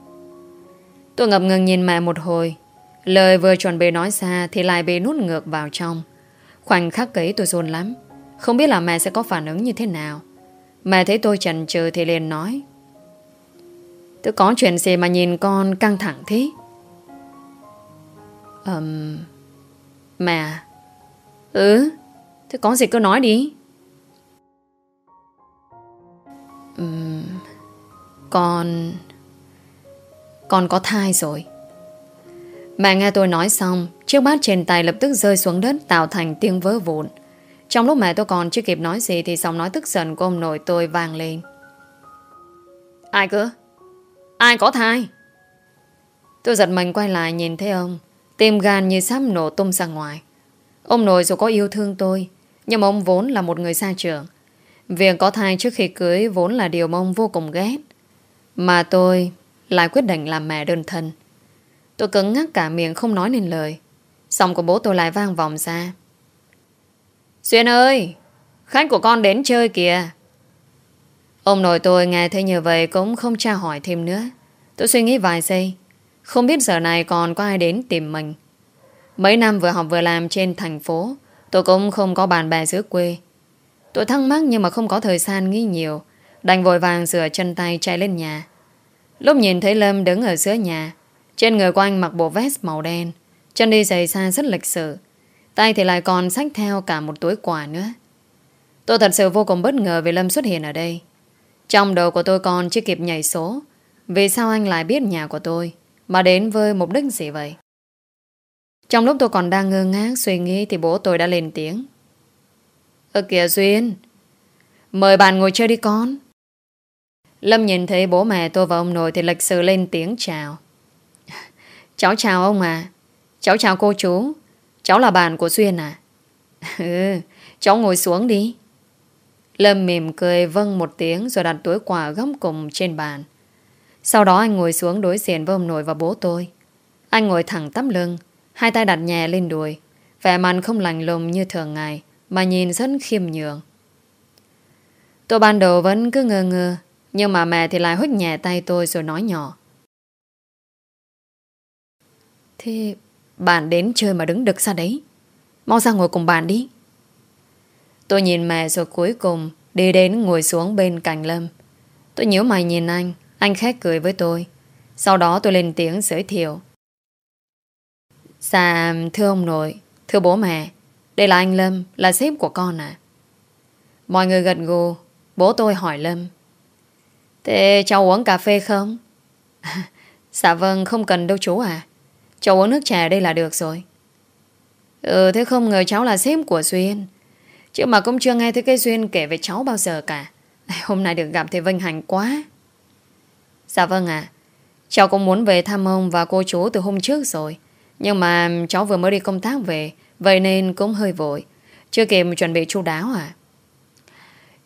Tôi ngập ngừng nhìn mẹ một hồi. Lời vừa chuẩn bị nói ra thì lại bị nút ngược vào trong. Khoảnh khắc ấy tôi run lắm. Không biết là mẹ sẽ có phản ứng như thế nào. Mẹ thấy tôi chần chừ thì liền nói. Tôi có chuyện gì mà nhìn con căng thẳng thế? Ừm... Um, mẹ Ừ Thế có gì cứ nói đi Ừm... Con... Con có thai rồi Mẹ nghe tôi nói xong Chiếc bát trên tay lập tức rơi xuống đất Tạo thành tiếng vỡ vụn trong lúc mẹ tôi còn chưa kịp nói gì Thì giọng nói tức giận của ông nội tôi vang lên. Ai cơ? Ai có thai? Tôi giật mình quay lại nhìn thấy ông, Tim gan như sắp nổ tung ra ngoài. Ông nội dù có yêu thương tôi, Nhưng mà ông vốn là một người xa trưởng. Việc có thai trước khi cưới Vốn là điều mà ông vô cùng ghét. Mà tôi lại quyết định làm mẹ đơn thân. Tôi cứng ngắc cả miệng không nói nên lời. Xong của bố tôi lại vang vòng ra. Xuyên ơi, Khách của con đến chơi kìa. Ông nội tôi nghe thấy như vậy Cũng không tra hỏi thêm nữa. Tôi suy nghĩ vài giây, Không biết giờ này còn có ai đến tìm mình. Mấy năm vừa học vừa làm trên thành phố, Tôi cũng không có bạn bè dưới quê. Tôi thắc mắc nhưng mà không có thời gian nghĩ nhiều, Đành vội vàng rửa chân tay chạy lên nhà. Lúc nhìn thấy Lâm đứng ở giữa nhà, Trên người của anh mặc bộ vest màu đen, Chân đi giày xa rất lịch sự. Tay thì lại còn sách theo cả một túi quà nữa. Tôi thật sự vô cùng bất ngờ vì Lâm xuất hiện ở đây. Trong đầu của tôi còn chưa kịp nhảy số, Vì sao anh lại biết nhà của tôi Mà đến với mục đích gì vậy? Trong lúc tôi còn đang ngơ ngác suy nghĩ Thì bố tôi đã lên tiếng. Ơ kìa Duyên, Mời bạn ngồi chơi đi con. Lâm nhìn thấy bố mẹ tôi và ông nội Thì lịch sự lên tiếng chào. Cháu chào ông à Cháu chào cô chú. Cháu là bạn của xuyên à? [laughs] Ừ Cháu ngồi xuống đi. Lâm mỉm cười vâng một tiếng Rồi đặt túi quà góc cùng trên bàn. Sau đó anh ngồi xuống đối diện với ông nội và bố tôi. Anh ngồi thẳng tắp lưng, Hai tay đặt nhẹ lên đùi. Vẻ mặt không lành lùng như thường ngày, Mà nhìn rất khiêm nhường. Tôi ban đầu vẫn cứ ngơ ngơ, Nhưng mà mẹ thì lại hút nhẹ tay tôi rồi nói nhỏ. Thế bạn đến chơi mà đứng đực ra đấy. Mau ra ngồi cùng bạn đi. Tôi nhìn mẹ rồi cuối cùng Đi đến ngồi xuống bên cạnh Lâm. Tôi nhớ mày nhìn anh Anh khét cười với tôi. Sau đó tôi lên tiếng giới thiệu. Dạ thưa ông nội, Thưa bố mẹ, Đây là anh Lâm, Là sếp của con à Mọi người gật gù, Bố tôi hỏi Lâm. Thế cháu uống cà phê không? [laughs] dạ vâng không cần đâu chú à Cháu uống nước trà đây là được rồi. Ừ thế không ngờ cháu là sếp của xuyên. Chứ mà cũng chưa nghe thấy cái xuyên kể về cháu bao giờ cả. Hôm nay được gặp thì vinh hạnh quá. Dạ vâng ạ. Cháu cũng muốn về thăm ông và cô chú từ hôm trước rồi. Nhưng mà cháu vừa mới đi công tác về, Vậy nên cũng hơi vội. Chưa kịp chuẩn bị chu đáo à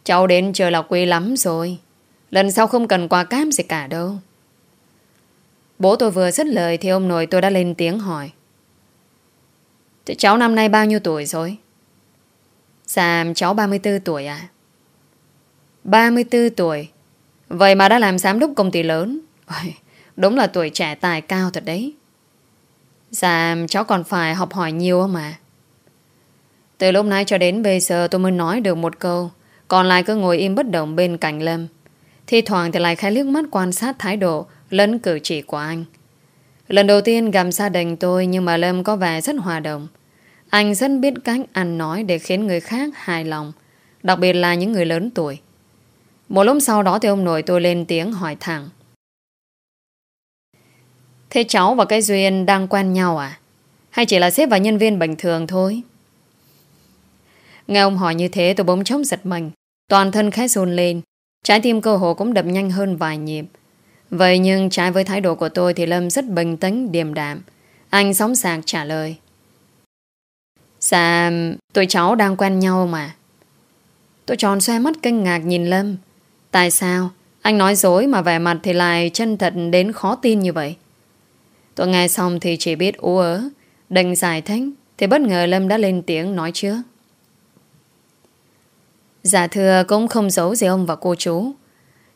Cháu đến chờ là quý lắm rồi. Lần sau không cần quà cám gì cả đâu. Bố tôi vừa dứt lời Thì ông nội tôi đã lên tiếng hỏi. Thế cháu năm nay bao nhiêu tuổi rồi? Dạ cháu 34 tuổi à 34 tuổi. Vậy mà đã làm giám đốc công ty lớn. Đúng là tuổi trẻ tài cao thật đấy. Dạ cháu còn phải học hỏi nhiều mà Từ lúc nãy cho đến bây giờ tôi mới nói được một câu, Còn lại cứ ngồi im bất động bên cạnh Lâm. Thi thoảng thì lại khai liếc mắt quan sát thái độ Lẫn cử chỉ của anh. Lần đầu tiên gặp gia đình tôi Nhưng mà Lâm có vẻ rất hòa đồng. Anh rất biết cách ăn nói Để khiến người khác hài lòng, Đặc biệt là những người lớn tuổi. Một lúc sau đó thì ông nội tôi lên tiếng hỏi thẳng. Thế cháu và cái Duyên đang quen nhau à? Hay chỉ là sếp và nhân viên bình thường thôi? Nghe ông hỏi như thế tôi bỗng chốc giật mình. Toàn thân khẽ run lên. Trái tim cơ hồ cũng đập nhanh hơn vài nhịp. Vậy nhưng trái với thái độ của tôi Thì Lâm rất bình tĩnh, điềm đạm. Anh sóng sạc trả lời. Dạ Tụi cháu đang quen nhau mà. Tôi tròn xoe mắt kinh ngạc nhìn Lâm. Tại sao? Anh nói dối mà vẻ mặt thì lại chân thật đến khó tin như vậy. Tôi nghe xong thì chỉ biết ú ớ đành giải thích Thì bất ngờ Lâm đã lên tiếng nói trước. Dạ thưa cũng không giấu gì ông và cô chú.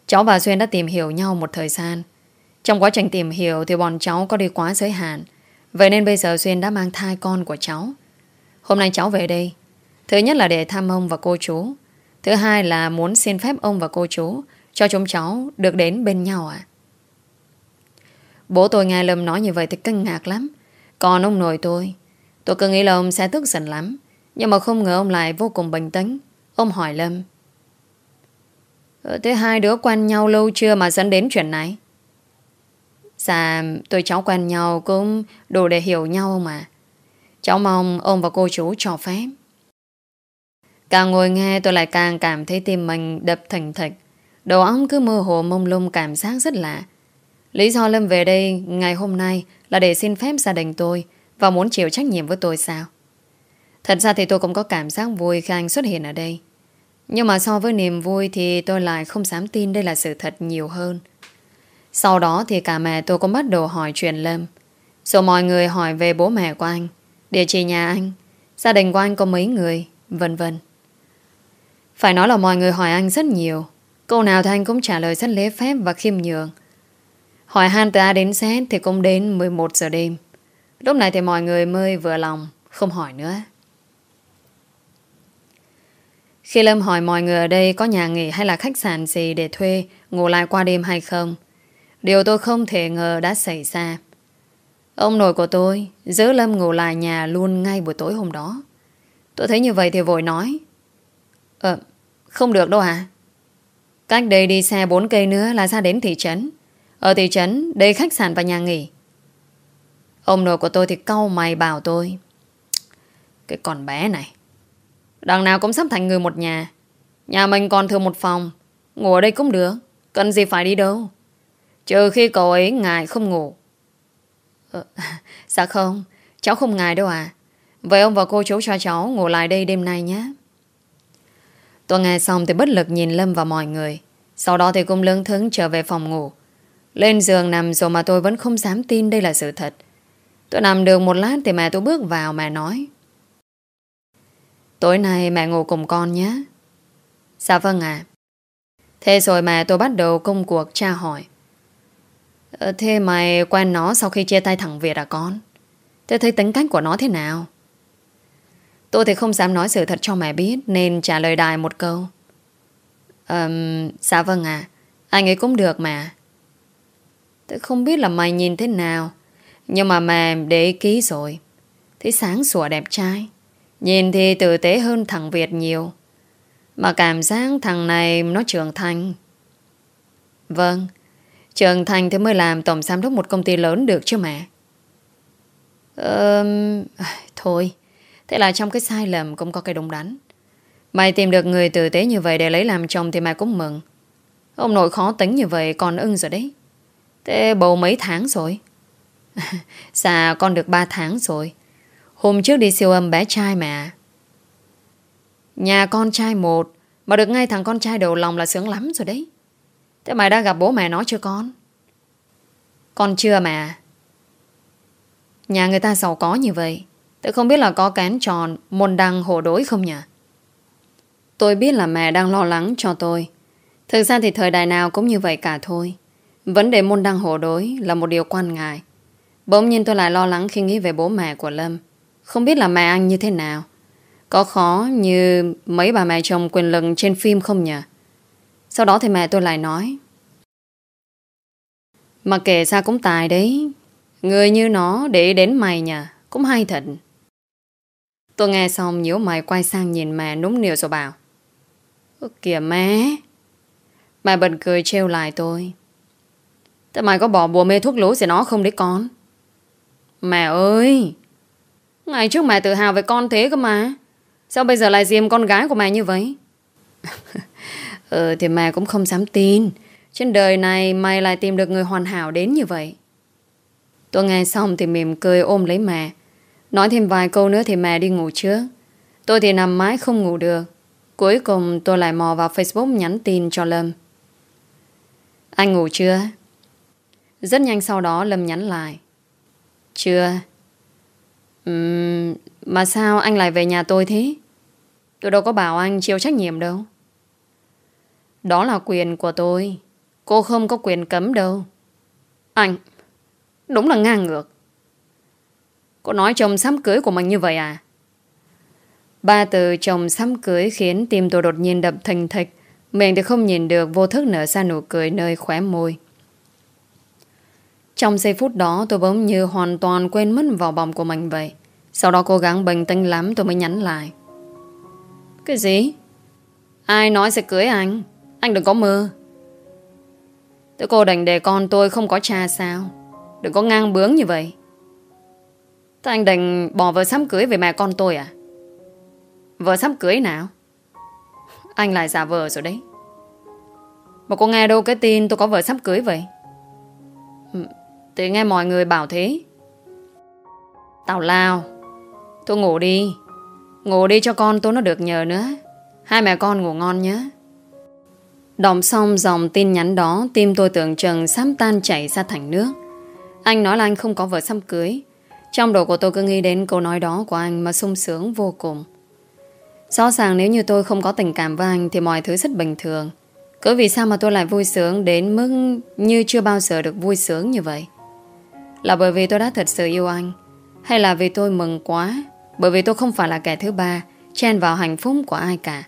Cháu và xuyên đã tìm hiểu nhau một thời gian. Trong quá trình tìm hiểu Thì bọn cháu có đi quá giới hạn. Vậy nên bây giờ xuyên đã mang thai con của cháu. Hôm nay cháu về đây. Thứ nhất là để thăm ông và cô chú. Thứ hai là muốn xin phép ông và cô chú Cho chúng cháu được đến bên nhau ạ. Bố tôi nghe Lâm nói như vậy thì kinh ngạc lắm. Còn ông nội tôi Tôi cứ nghĩ là ông sẽ tức giận lắm. Nhưng mà không ngờ ông lại vô cùng bình tĩnh. Ông hỏi Lâm Ờ, thế hai đứa quen nhau lâu chưa mà dẫn đến chuyện này? Dạ, tôi cháu quen nhau cũng đủ để hiểu nhau mà. Cháu mong ông và cô chú cho phép. Càng ngồi nghe tôi lại càng cảm thấy tim mình đập thình thịch. Đầu óc cứ mơ hồ mông lung cảm giác rất lạ. Lý do Lâm về đây ngày hôm nay là để xin phép gia đình tôi và muốn chịu trách nhiệm với tôi sao? Thật ra thì tôi cũng có cảm giác vui khi anh xuất hiện ở đây. Nhưng mà so với niềm vui thì tôi lại không dám tin đây là sự thật nhiều hơn. Sau đó thì cả mẹ tôi cũng bắt đầu hỏi chuyện Lâm. Rồi mọi người hỏi về bố mẹ của anh, địa chỉ nhà anh, gia đình của anh có mấy người, vân vân. Phải nói là mọi người hỏi anh rất nhiều. Câu nào thì anh cũng trả lời rất lễ phép và khiêm nhường. Hỏi han từ A đến Z thì cũng đến 11 giờ đêm. Lúc này thì mọi người mới vừa lòng, không hỏi nữa. Khi Lâm hỏi mọi người ở đây có nhà nghỉ hay là khách sạn gì để thuê, ngủ lại qua đêm hay không, điều tôi không thể ngờ đã xảy ra. Ông nội của tôi giữ Lâm ngủ lại nhà luôn ngay buổi tối hôm đó. Tôi thấy như vậy thì vội nói. Ờ, không được đâu à? Cách đây đi xe 4 cây nữa là ra đến thị trấn. Ở thị trấn, đây khách sạn và nhà nghỉ. Ông nội của tôi thì cau mày bảo tôi. Cái con bé này. Đằng nào cũng sắp thành người một nhà. Nhà mình còn thừa một phòng. Ngủ ở đây cũng được. Cần gì phải đi đâu? Trừ khi cậu ấy ngài không ngủ. Ờ, [laughs] Dạ không. Cháu không ngài đâu à Vậy ông và cô chú cho cháu ngủ lại đây đêm nay nhé. Tôi nghe xong thì bất lực nhìn Lâm và mọi người. Sau đó thì cũng lưỡng thứng trở về phòng ngủ. Lên giường nằm rồi mà tôi vẫn không dám tin đây là sự thật. Tôi nằm được một lát thì mẹ tôi bước vào mẹ nói. Tối nay mẹ ngủ cùng con nhé. Dạ vâng ạ. Thế rồi mẹ tôi bắt đầu công cuộc tra hỏi. Ờ, thế mày quen nó sau khi chia tay thằng Việt à con? Thế thấy tính cách của nó thế nào? Tôi thì không dám nói sự thật cho mẹ biết Nên trả lời đài một câu. Um, Dạ vâng ạ. Anh ấy cũng được mà. Tôi không biết là mày nhìn thế nào Nhưng mà mẹ để ý ký rồi. Thấy sáng sủa đẹp trai. Nhìn thì tử tế hơn thằng Việt nhiều. Mà cảm giác thằng này nó trưởng thành. Vâng Trưởng thành thì mới làm tổng giám đốc một công ty lớn được chứ mẹ. Ừm, Thôi Thế là trong cái sai lầm cũng có cái đúng đắn. Mày tìm được người tử tế như vậy để lấy làm chồng thì mày cũng mừng. Ông nội khó tính như vậy còn ưng rồi đấy. Thế bầu mấy tháng rồi? [laughs] Dạ con được 3 tháng rồi. Hôm trước đi siêu âm bé trai mà. Nhà con trai một, Mà được ngay thằng con trai đầu lòng là sướng lắm rồi đấy. Thế mày đã gặp bố mẹ nó chưa con? Con chưa mà. Nhà người ta giàu có như vậy, Tôi không biết là có cán tròn, Môn đăng hộ đối không nhỉ? Tôi biết là mẹ đang lo lắng cho tôi. Thực ra thì thời đại nào cũng như vậy cả thôi. Vấn đề môn đăng hộ đối Là một điều quan ngại. Bỗng nhiên tôi lại lo lắng khi nghĩ về bố mẹ của Lâm. Không biết là mẹ anh như thế nào. Có khó như Mấy bà mẹ chồng quyền lực trên phim không nhỉ? Sau đó thì mẹ tôi lại nói, Mà kể ra cũng tài đấy. Người như nó để đến mày nhỉ, Cũng hay thật. Tôi nghe xong nhíu mày quay sang nhìn mẹ núm niệu rồi bảo kìa mẹ. Mẹ bật cười trêu lại tôi, Thế mày có bỏ bùa mê thuốc lú gì nó không đấy con? Mẹ ơi Ngày trước mẹ tự hào về con thế cơ mà. Sao bây giờ lại diêm con gái của mẹ như vậy? Ừ [laughs] thì mẹ cũng không dám tin. Trên đời này mày lại tìm được người hoàn hảo đến như vậy. Tôi nghe xong thì mỉm cười ôm lấy mẹ. Nói thêm vài câu nữa thì mẹ đi ngủ trước. Tôi thì nằm mãi không ngủ được. Cuối cùng tôi lại mò vào Facebook nhắn tin cho Lâm. Anh ngủ chưa? Rất nhanh sau đó Lâm nhắn lại. Chưa uhm, Mà sao anh lại về nhà tôi thế? Tôi đâu có bảo anh chịu trách nhiệm đâu. Đó là quyền của tôi. Cô không có quyền cấm đâu. Anh Đúng là ngang ngược. Cô nói chồng sắm cưới của mình như vậy à? Ba từ chồng sắm cưới Khiến tim tôi đột nhiên đập thành thịch. Mình thì không nhìn được Vô thức nở ra nụ cười nơi khóe môi. Trong giây phút đó, tôi bỗng như hoàn toàn quên mất vào bóng của mình vậy. Sau đó cố gắng bình tĩnh lắm, tôi mới nhắn lại. Cái gì? Ai nói sẽ cưới anh? Anh đừng có mơ. Tôi cô đành để con tôi không có cha sao? Đừng có ngang bướng như vậy. Thế anh đành bỏ vợ sắp cưới về mẹ con tôi à? Vợ sắp cưới nào? Anh lại giả vờ rồi đấy. Mà cô nghe đâu cái tin tôi có vợ sắp cưới vậy? Thì nghe mọi người bảo thế. Tào lao, Tôi ngủ đi. Ngủ đi cho con tôi nó được nhờ nữa. Hai mẹ con ngủ ngon nhé. Đọc xong dòng tin nhắn đó, Tim tôi tưởng chừng sắp tan chảy ra thành nước. Anh nói là anh không có vợ sắp cưới. Trong đầu của tôi cứ nghĩ đến câu nói đó của anh Mà sung sướng vô cùng. Rõ ràng nếu như tôi không có tình cảm với anh Thì mọi thứ rất bình thường. Cứ vì sao mà tôi lại vui sướng Đến mức như chưa bao giờ được vui sướng như vậy? Là bởi vì tôi đã thật sự yêu anh? Hay là vì tôi mừng quá? Bởi vì tôi không phải là kẻ thứ ba Chen vào hạnh phúc của ai cả.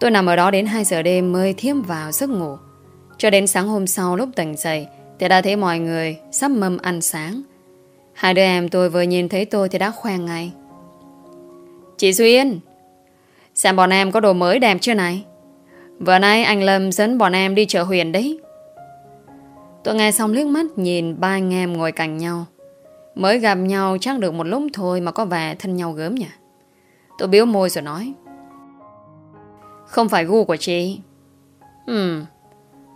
Tôi nằm ở đó đến 2 giờ đêm Mới thiêm vào giấc ngủ. Cho đến sáng hôm sau lúc tỉnh dậy Thì đã thấy mọi người sắp mâm ăn sáng. Hai đứa em tôi vừa nhìn thấy tôi Thì đã khoe ngay. Chị Duyên Xem bọn em có đồ mới đẹp chưa này? Vừa nay anh Lâm dẫn bọn em đi chợ huyền đấy. Tôi nghe xong liếc mắt Nhìn ba anh em ngồi cạnh nhau. Mới gặp nhau chắc được một lúc thôi Mà có vẻ thân nhau gớm nhỉ? Tôi biếu môi rồi nói. Không phải gu của chị. Ừ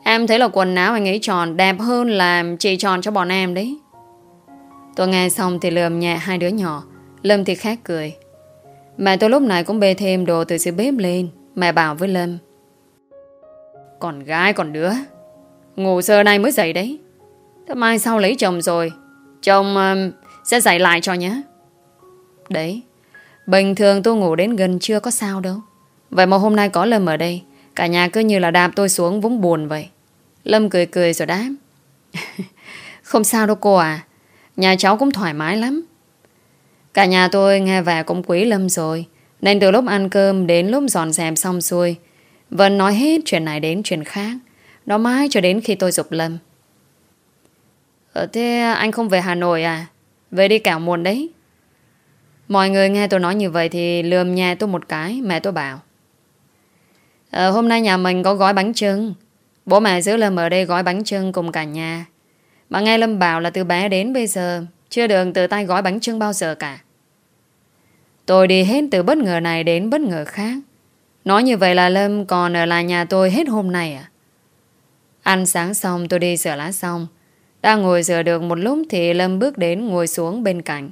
Em thấy là quần áo anh ấy tròn Đẹp hơn là chị tròn cho bọn em đấy. Tôi nghe xong thì lườm nhẹ hai đứa nhỏ. Lâm thì khác cười. Mẹ tôi lúc này cũng bê thêm đồ từ dưới bếp lên. Mẹ bảo với Lâm. Còn gái còn đứa. Ngủ giờ nay mới dậy đấy. Thế mai sau lấy chồng rồi Chồng um, sẽ dạy lại cho nhé. Đấy Bình thường tôi ngủ đến gần chưa có sao đâu. Vậy mà hôm nay có Lâm ở đây Cả nhà cứ như là đạp tôi xuống vũng buồn vậy. Lâm cười cười rồi đáp. [laughs] Không sao đâu cô à Nhà cháu cũng thoải mái lắm. Cả nhà tôi nghe vẻ cũng quý Lâm rồi Nên từ lúc ăn cơm đến lúc dọn dẹp xong xuôi Vân nói hết chuyện này đến chuyện khác. Nó mãi cho đến khi tôi dục Lâm. Ờ thế anh không về Hà Nội à? Về đi cả muộn đấy. Mọi người nghe tôi nói như vậy Thì lườm nhà tôi một cái Mẹ tôi bảo. Ờ, Hôm nay nhà mình có gói bánh trưng. Bố mẹ giữ Lâm ở đây gói bánh trưng cùng cả nhà. Mà nghe Lâm bảo là từ bé đến bây giờ Chưa được từ tay gói bánh trưng bao giờ cả. Tôi đi hết từ bất ngờ này đến bất ngờ khác. Nói như vậy là Lâm còn ở lại nhà tôi hết hôm nay à? Ăn sáng xong tôi đi rửa lá xong. Đang ngồi rửa được một lúc thì Lâm bước đến ngồi xuống bên cạnh.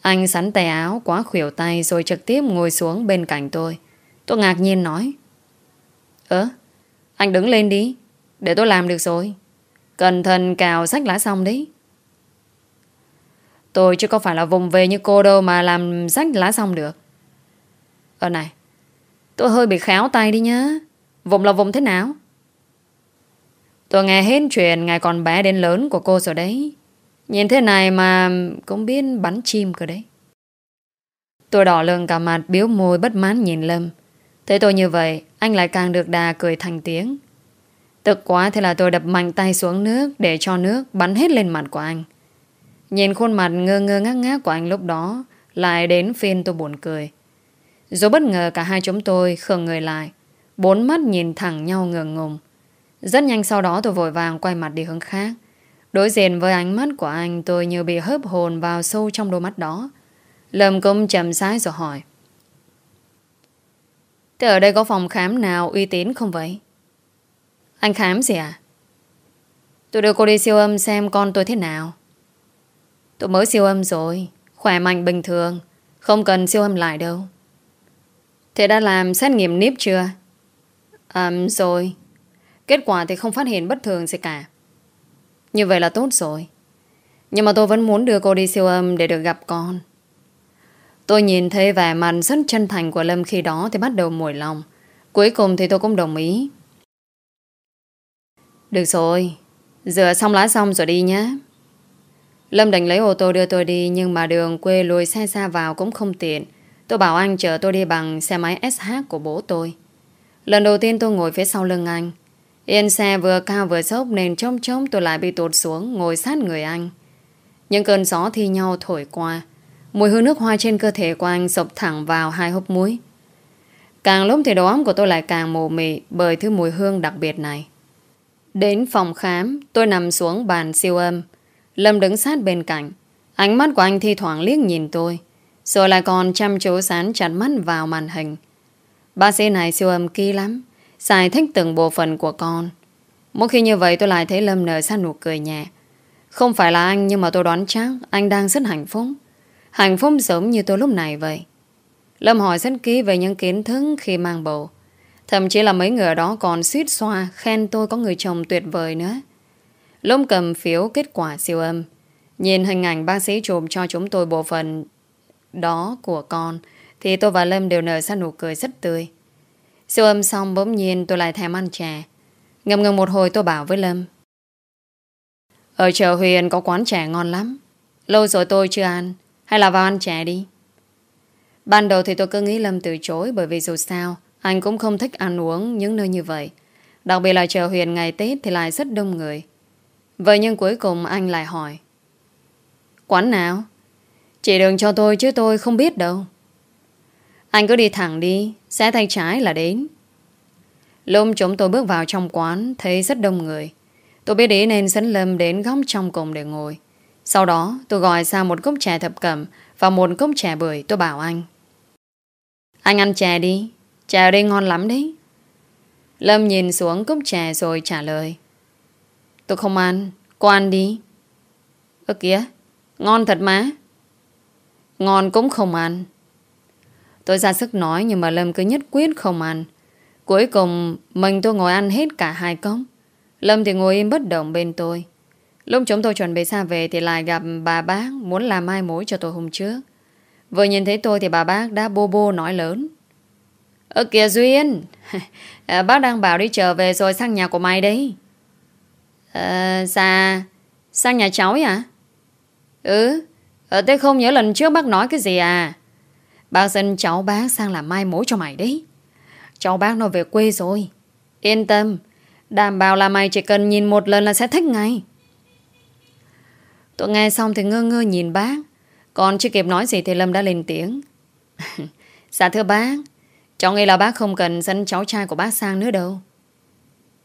Anh sắn tay áo quá khuỷu tay rồi trực tiếp ngồi xuống bên cạnh tôi. Tôi ngạc nhiên nói. Ơ, anh đứng lên đi. Để tôi làm được rồi. Cẩn thận cào sách lá xong đấy. Tôi chứ có phải là vùng về như cô đâu mà làm sách lá xong được. Ờ này, tôi hơi bị khéo tay đi nhá. Vùng là vùng thế nào? Tôi nghe hết chuyện ngày còn bé đến lớn của cô rồi đấy. Nhìn thế này mà cũng biết bắn chim cơ đấy. Tôi đỏ lưng cả mặt biếu môi bất mãn nhìn Lâm. Thấy tôi như vậy, anh lại càng được đà cười thành tiếng. Tức quá thế là tôi đập mạnh tay xuống nước để cho nước bắn hết lên mặt của anh. Nhìn khuôn mặt ngơ ngơ ngác ngác của anh lúc đó lại đến phiên tôi buồn cười. Rồi bất ngờ cả hai chúng tôi khờ người lại, bốn mắt nhìn thẳng nhau ngờ ngùng. Rất nhanh sau đó tôi vội vàng quay mặt đi hướng khác. Đối diện với ánh mắt của anh tôi như bị hớp hồn vào sâu trong đôi mắt đó. Lâm cũng chậm sái rồi hỏi. Thế ở đây có phòng khám nào uy tín không vậy? Anh khám gì à? Tôi đưa cô đi siêu âm xem con tôi thế nào. Tôi mới siêu âm rồi. Khỏe mạnh bình thường. Không cần siêu âm lại đâu. Thế đã làm xét nghiệm níp chưa? À, rồi. Kết quả thì không phát hiện bất thường gì cả. Như vậy là tốt rồi. Nhưng mà tôi vẫn muốn đưa cô đi siêu âm để được gặp con. Tôi nhìn thấy vẻ mặt rất chân thành của Lâm khi đó thì bắt đầu mùi lòng. Cuối cùng thì tôi cũng đồng ý. Được rồi, rửa xong lá xong rồi đi nhé. Lâm định lấy ô tô đưa tôi đi nhưng mà đường quê lùi xe xa vào cũng không tiện. Tôi bảo anh chở tôi đi bằng xe máy SH của bố tôi. Lần đầu tiên tôi ngồi phía sau lưng anh. Yên xe vừa cao vừa dốc nên trông trông tôi lại bị tụt xuống ngồi sát người anh. Những cơn gió thi nhau thổi qua. Mùi hương nước hoa trên cơ thể của anh sộc thẳng vào hai hốc muối. Càng lúc thì đầu óc của tôi lại càng mồ mị bởi thứ mùi hương đặc biệt này. Đến phòng khám, tôi nằm xuống bàn siêu âm. Lâm đứng sát bên cạnh. Ánh mắt của anh thi thoảng liếc nhìn tôi. Rồi lại còn chăm chú sán chặt mắt vào màn hình. Bác sĩ này siêu âm kỳ lắm. Giải thích từng bộ phận của con. Mỗi khi như vậy tôi lại thấy Lâm nở ra nụ cười nhẹ. Không phải là anh, nhưng mà tôi đoán chắc anh đang rất hạnh phúc. Hạnh phúc giống như tôi lúc này vậy. Lâm hỏi rất kỹ về những kiến thức khi mang bầu. Thậm chí là mấy người đó còn suýt xoa khen tôi có người chồng tuyệt vời nữa. Lâm cầm phiếu kết quả siêu âm. Nhìn hình ảnh bác sĩ chụp cho chúng tôi bộ phận đó của con, thì tôi và Lâm đều nở ra nụ cười rất tươi. Siêu âm xong bỗng nhiên tôi lại thèm ăn trà Ngầm ngầm một hồi tôi bảo với Lâm. Ở chợ Huyền có quán trà ngon lắm. Lâu rồi tôi chưa ăn. Hay là vào ăn trà đi. Ban đầu thì tôi cứ nghĩ Lâm từ chối bởi vì dù sao, anh cũng không thích ăn uống những nơi như vậy. Đặc biệt là chợ Huyền ngày Tết thì lại rất đông người. Vậy nhưng cuối cùng anh lại hỏi. Quán nào? chị đừng cho tôi chứ tôi không biết đâu. Anh cứ đi thẳng đi, sẽ tay trái là đến. Lúc chúng tôi bước vào trong quán, thấy rất đông người. Tôi biết ý nên dẫn Lâm đến góc trong cùng để ngồi. Sau đó, tôi gọi ra một cốc chè thập cẩm và một cốc chè bưởi tôi bảo anh. Anh ăn chè đi, chè ở đây ngon lắm đấy. Lâm nhìn xuống cốc chè rồi trả lời. Tôi không ăn, cô ăn đi. Ơ kìa, ngon thật má. Ngon cũng không ăn. Tôi ra sức nói nhưng mà Lâm cứ nhất quyết không ăn. Cuối cùng mình tôi ngồi ăn hết cả hai cốc. Lâm thì ngồi im bất động bên tôi. Lúc chúng tôi chuẩn bị xa về thì lại gặp bà bác muốn làm mai mối cho tôi hôm trước. Vừa nhìn thấy tôi thì bà bác đã bô bô nói lớn. Ơ kìa Duyên, [laughs] à, bác đang bảo đi trở về rồi sang nhà của mày đấy. Ờ, dạ, sang nhà cháu à? Ừ, ờ, thế không nhớ lần trước bác nói cái gì à? Bác xin cháu bác sang làm mai mối cho mày đấy. Cháu bác nó về quê rồi. Yên tâm, đảm bảo là mày chỉ cần nhìn một lần là sẽ thích ngay. Tôi nghe xong thì ngơ ngơ nhìn bác. Còn chưa kịp nói gì thì Lâm đã lên tiếng. [laughs] dạ thưa bác, cháu nghĩ là bác không cần dẫn cháu trai của bác sang nữa đâu.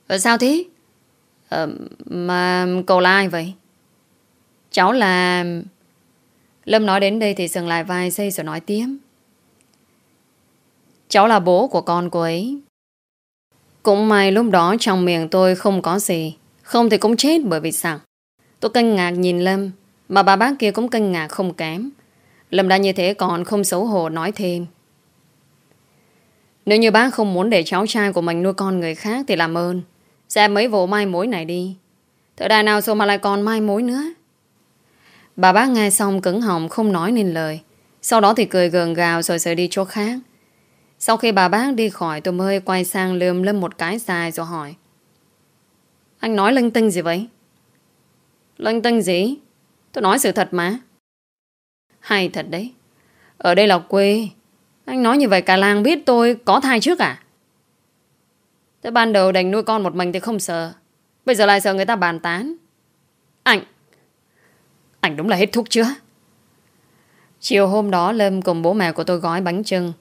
Ờ, sao thế? Ờ, mà cậu là ai vậy? Cháu là... Lâm nói đến đây thì dừng lại vài giây rồi nói tiếp. Cháu là bố của con cô ấy. Cũng may lúc đó trong miệng tôi không có gì. Không thì cũng chết bởi vì sao? Tôi kinh ngạc nhìn Lâm, Mà bà bác kia cũng kinh ngạc không kém. Lâm đã như thế còn không xấu hổ nói thêm. Nếu như bác không muốn để cháu trai của mình nuôi con người khác Thì làm ơn. Xem mấy vụ mai mối này đi. Thời đại nào rồi mà lại còn mai mối nữa? Bà bác nghe xong cứng họng không nói nên lời. Sau đó thì cười gường gào rồi rời đi chỗ khác. Sau khi bà bác đi khỏi, tôi mới quay sang lườm Lâm một cái dài rồi hỏi. Anh nói linh tinh gì vậy? Linh tinh gì? Tôi nói sự thật mà. Hay thật đấy. Ở đây là quê. Anh nói như vậy cả làng biết tôi có thai trước à? tôi ban đầu đành nuôi con một mình thì không sợ. Bây giờ lại sợ người ta bàn tán. Anh! Anh đúng là hết thuốc chưa Chiều hôm đó, Lâm cùng bố mẹ của tôi gói bánh trưng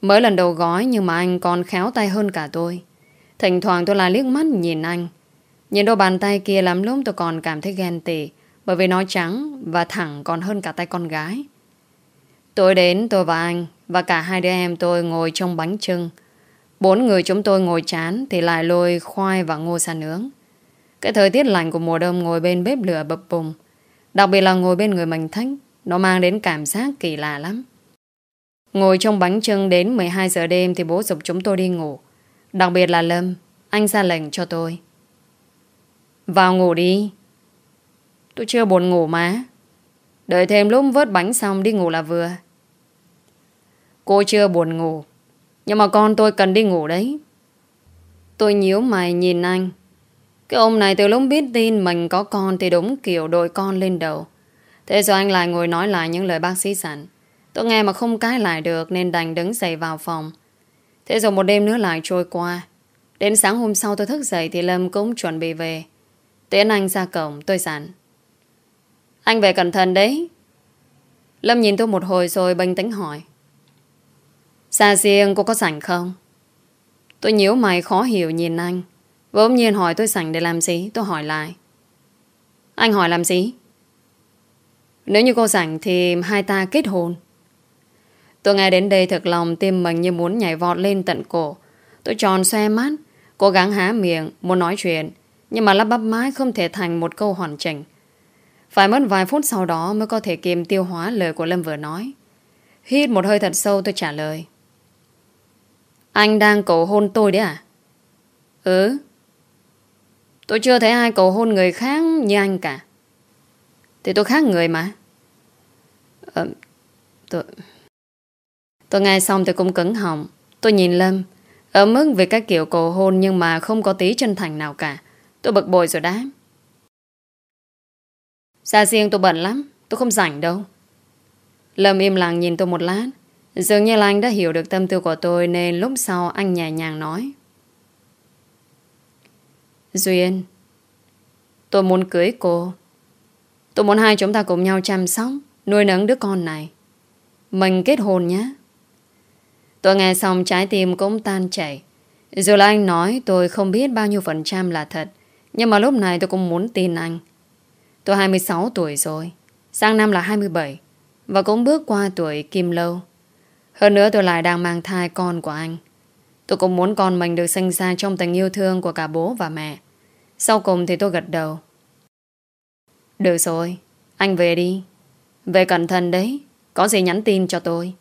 Mới lần đầu gói Nhưng mà anh còn khéo tay hơn cả tôi. Thỉnh thoảng tôi lại liếc mắt nhìn anh. Nhìn đôi bàn tay kia lắm lúc tôi còn cảm thấy ghen tị, Bởi vì nó trắng Và thẳng còn hơn cả tay con gái. Tôi đến, tôi và anh Và cả hai đứa em tôi ngồi trong bánh trưng. Bốn người chúng tôi ngồi chán Thì lại lôi khoai và ngô sa nướng. Cái thời tiết lạnh của mùa đông Ngồi bên bếp lửa bập bùng, Đặc biệt là ngồi bên người mình thách Nó mang đến cảm giác kỳ lạ lắm. Ngồi trong bánh trưng đến 12 giờ đêm Thì bố dục chúng tôi đi ngủ. Đặc biệt là Lâm, Anh ra lệnh cho tôi. Vào ngủ đi. Tôi chưa buồn ngủ má Đợi thêm lúc vớt bánh xong đi ngủ là vừa. Cô chưa buồn ngủ, nhưng mà con tôi cần đi ngủ đấy. Tôi nhíu mày nhìn anh. Cái ông này từ lúc biết tin Mình có con thì đúng kiểu đội con lên đầu. Thế rồi anh lại ngồi nói lại Những lời bác sĩ sẵn Tôi nghe mà không cãi lại được Nên đành đứng dậy vào phòng. Thế rồi một đêm nữa lại trôi qua. Đến sáng hôm sau tôi thức dậy Thì Lâm cũng chuẩn bị về. Tiến anh ra cổng, tôi dặn. Anh về cẩn thận đấy. Lâm nhìn tôi một hồi rồi bình tĩnh hỏi. Xa riêng cô có rảnh không? Tôi nhíu mày khó hiểu nhìn anh. Bỗng nhiên hỏi tôi rảnh để làm gì? Tôi hỏi lại. Anh hỏi làm gì? Nếu như cô rảnh thì hai ta kết hôn. Tôi nghe đến đây thật lòng tim mình như muốn nhảy vọt lên tận cổ Tôi tròn xe mắt Cố gắng há miệng Muốn nói chuyện Nhưng mà lắp bắp mãi không thể thành một câu hoàn chỉnh Phải mất vài phút sau đó Mới có thể kiềm tiêu hóa lời của Lâm vừa nói Hít một hơi thật sâu tôi trả lời anh đang cầu hôn tôi đấy à? Ừ. Tôi chưa thấy ai cầu hôn người khác như anh cả. Thì tôi khác người mà. Ờ, tôi... Tôi nghe xong thì cũng cứng họng. Tôi nhìn Lâm. Ở mức về các kiểu cầu hôn nhưng mà không có tí chân thành nào cả. Tôi bực bội rồi đáp. Xa riêng tôi bận lắm. Tôi không rảnh đâu. Lâm im lặng nhìn tôi một lát. Dường như là anh đã hiểu được tâm tư của tôi Nên lúc sau anh nhẹ nhàng nói Duyên, Tôi muốn cưới cô Tôi muốn hai chúng ta cùng nhau chăm sóc, Nuôi nấng đứa con này Mình kết hôn nhé Tôi nghe xong trái tim cũng tan chảy. Dù là anh nói tôi không biết bao nhiêu phần trăm là thật, Nhưng mà lúc này tôi cũng muốn tin anh. Tôi 26 tuổi rồi, Sang năm là 27 Và cũng bước qua tuổi kim lâu. Hơn nữa tôi lại đang mang thai con của anh. Tôi cũng muốn con mình được sinh ra Trong tình yêu thương của cả bố và mẹ. Sau cùng thì tôi gật đầu. Được rồi, Anh về đi. Về cẩn thận đấy, Có gì nhắn tin cho tôi.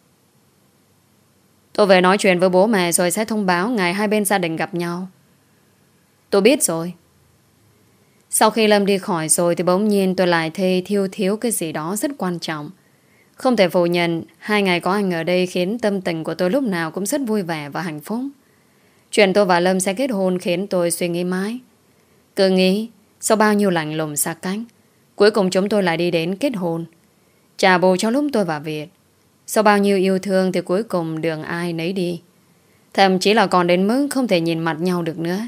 Tôi về nói chuyện với bố mẹ Rồi sẽ thông báo ngày hai bên gia đình gặp nhau Tôi biết rồi Sau khi Lâm đi khỏi rồi Thì bỗng nhiên tôi lại thấy thiếu thiếu cái gì đó rất quan trọng không thể phủ nhận, hai ngày có anh ở đây khiến tâm tình của tôi lúc nào cũng rất vui vẻ và hạnh phúc. Chuyện tôi và Lâm sẽ kết hôn khiến tôi suy nghĩ mãi. Cứ nghĩ, sau bao nhiêu lạnh lùng xa cánh, cuối cùng chúng tôi lại đi đến kết hôn. Trả bù cho lúc tôi và Việt. Sau bao nhiêu yêu thương thì cuối cùng đường ai nấy đi. Thậm chí là còn đến mức không thể nhìn mặt nhau được nữa.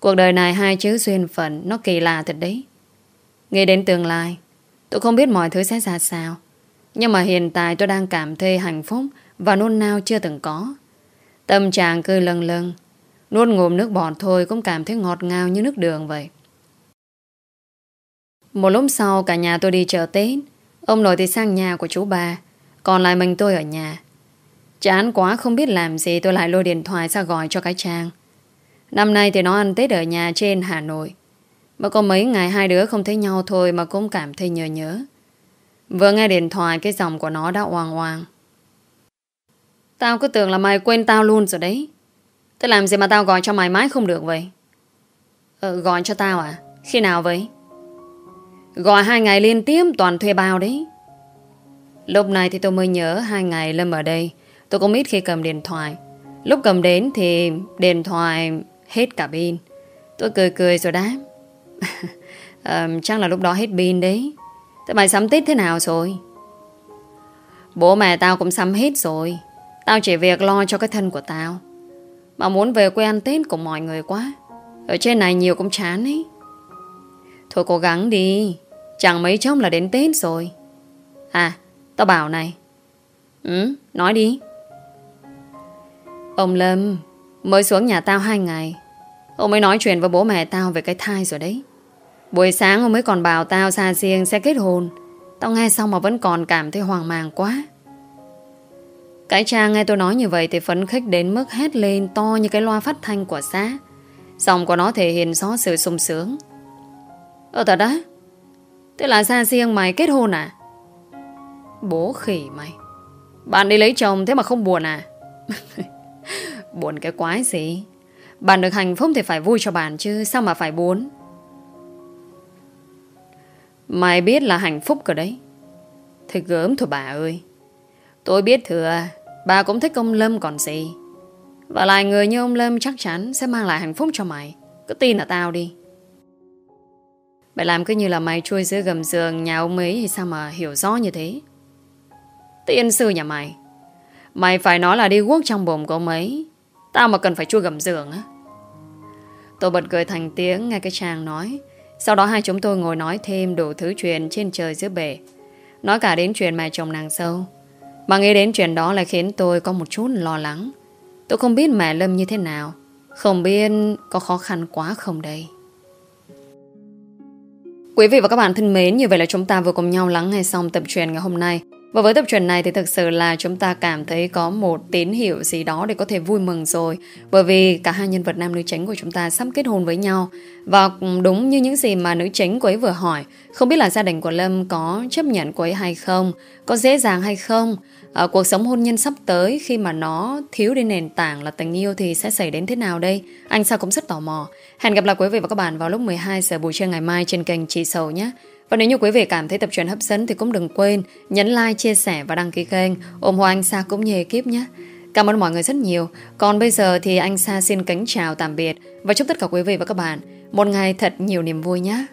Cuộc đời này hai chữ duyên phận nó kỳ lạ thật đấy. Nghĩ đến tương lai, tôi không biết mọi thứ sẽ ra sao. Nhưng mà hiện tại tôi đang cảm thấy hạnh phúc Và nôn nao chưa từng có Tâm trạng cứ lân lân Nuốt ngụm nước bọt thôi Cũng cảm thấy ngọt ngào như nước đường vậy Một lúc sau cả nhà tôi đi chợ Tết Ông nội thì sang nhà của chú bà còn lại mình tôi ở nhà Chán quá không biết làm gì Tôi lại lôi điện thoại ra gọi cho cái Trang Năm nay thì nó ăn Tết ở nhà trên Hà Nội Mà có mấy ngày hai đứa không thấy nhau thôi Mà cũng cảm thấy nhớ nhớ Vừa nghe điện thoại Cái giọng của nó đã oang oang Tao cứ tưởng là mày quên tao luôn rồi đấy. Thế làm gì mà tao gọi cho mày mãi không được vậy? Ờ, gọi cho tao à? Khi nào vậy? Gọi hai ngày liên tiếp toàn thuê bao đấy. Lúc này thì tôi mới nhớ hai ngày Lâm ở đây. Tôi cũng ít khi cầm điện thoại. Lúc cầm đến thì điện thoại hết cả pin. Tôi cười cười rồi đáp. [laughs] à, chắc là lúc đó hết pin đấy. Thế mày sắm Tết thế nào rồi? Bố mẹ tao cũng sắm hết rồi. Tao chỉ việc lo cho cái thân của tao. Mà muốn về quê ăn Tết cùng mọi người quá. Ở trên này nhiều cũng chán ấy. Thôi cố gắng đi. Chẳng mấy chốc là đến Tết rồi. À, tao bảo này. Ừ, nói đi. Ông Lâm mới xuống nhà tao hai ngày. Ông mới nói chuyện với bố mẹ tao về cái thai rồi đấy. Buổi sáng ông mới còn bảo tao xa riêng sẽ kết hôn. Tao nghe xong mà vẫn còn cảm thấy hoang mang quá. Cái cha nghe tôi nói như vậy thì phấn khích đến mức hét lên to như cái loa phát thanh của xã. Giọng của nó thể hiện rõ sự sung sướng. Ờ thật đó. tức là xa riêng mày kết hôn à? Bố khỉ mày. Bạn đi lấy chồng thế mà không buồn à? [laughs] buồn cái quái gì? Bạn được hạnh phúc thì phải vui cho bạn chứ, Sao mà phải buồn? Mày biết là hạnh phúc rồi đấy. Thì gớm thôi bà ơi. Tôi biết thừa, Bà cũng thích ông Lâm còn gì. Và lại người như ông Lâm chắc chắn Sẽ mang lại hạnh phúc cho mày. Cứ tin là tao đi. Mày làm cứ như là mày chui dưới gầm giường Nhà ông ấy thì sao mà hiểu rõ như thế? Tiên sư nhà mày. Mày phải nói là đi guốc trong bồm của mấy Tao mà cần phải chua gầm giường á. Tôi bật cười thành tiếng, nghe cái chàng nói. Sau đó hai chúng tôi ngồi nói thêm đủ thứ chuyện trên trời dưới bể. Nói cả đến chuyện mẹ chồng nàng sâu. Mà nghĩ đến chuyện đó lại khiến tôi có một chút lo lắng. Tôi không biết mẹ Lâm như thế nào. Không biết có khó khăn quá không đây. Quý vị và các bạn thân mến, Như vậy là chúng ta vừa cùng nhau lắng nghe xong tập truyền ngày hôm nay và với tập truyện này thì thực sự là chúng ta cảm thấy có một tín hiệu gì đó để có thể vui mừng rồi. Bởi vì cả hai nhân vật nam nữ chính của chúng ta sắp kết hôn với nhau. Và đúng như những gì mà nữ chính của ấy vừa hỏi, không biết là gia đình của Lâm có chấp nhận cô ấy hay không, có dễ dàng hay không. À, cuộc sống hôn nhân sắp tới khi mà nó thiếu đi nền tảng là tình yêu thì sẽ xảy đến thế nào đây? Anh sao cũng rất tò mò. Hẹn gặp lại quý vị và các bạn vào lúc 12 giờ buổi trưa ngày mai trên kênh Chị Sầu nhé. Và nếu như quý vị cảm thấy tập truyện hấp dẫn thì cũng đừng quên nhấn like, chia sẻ và đăng ký kênh. ủng hộ anh Sa cũng như ekip nhé. Cảm ơn mọi người rất nhiều. Còn bây giờ thì anh Sa xin kính chào tạm biệt và chúc tất cả quý vị và các bạn một ngày thật nhiều niềm vui nhé.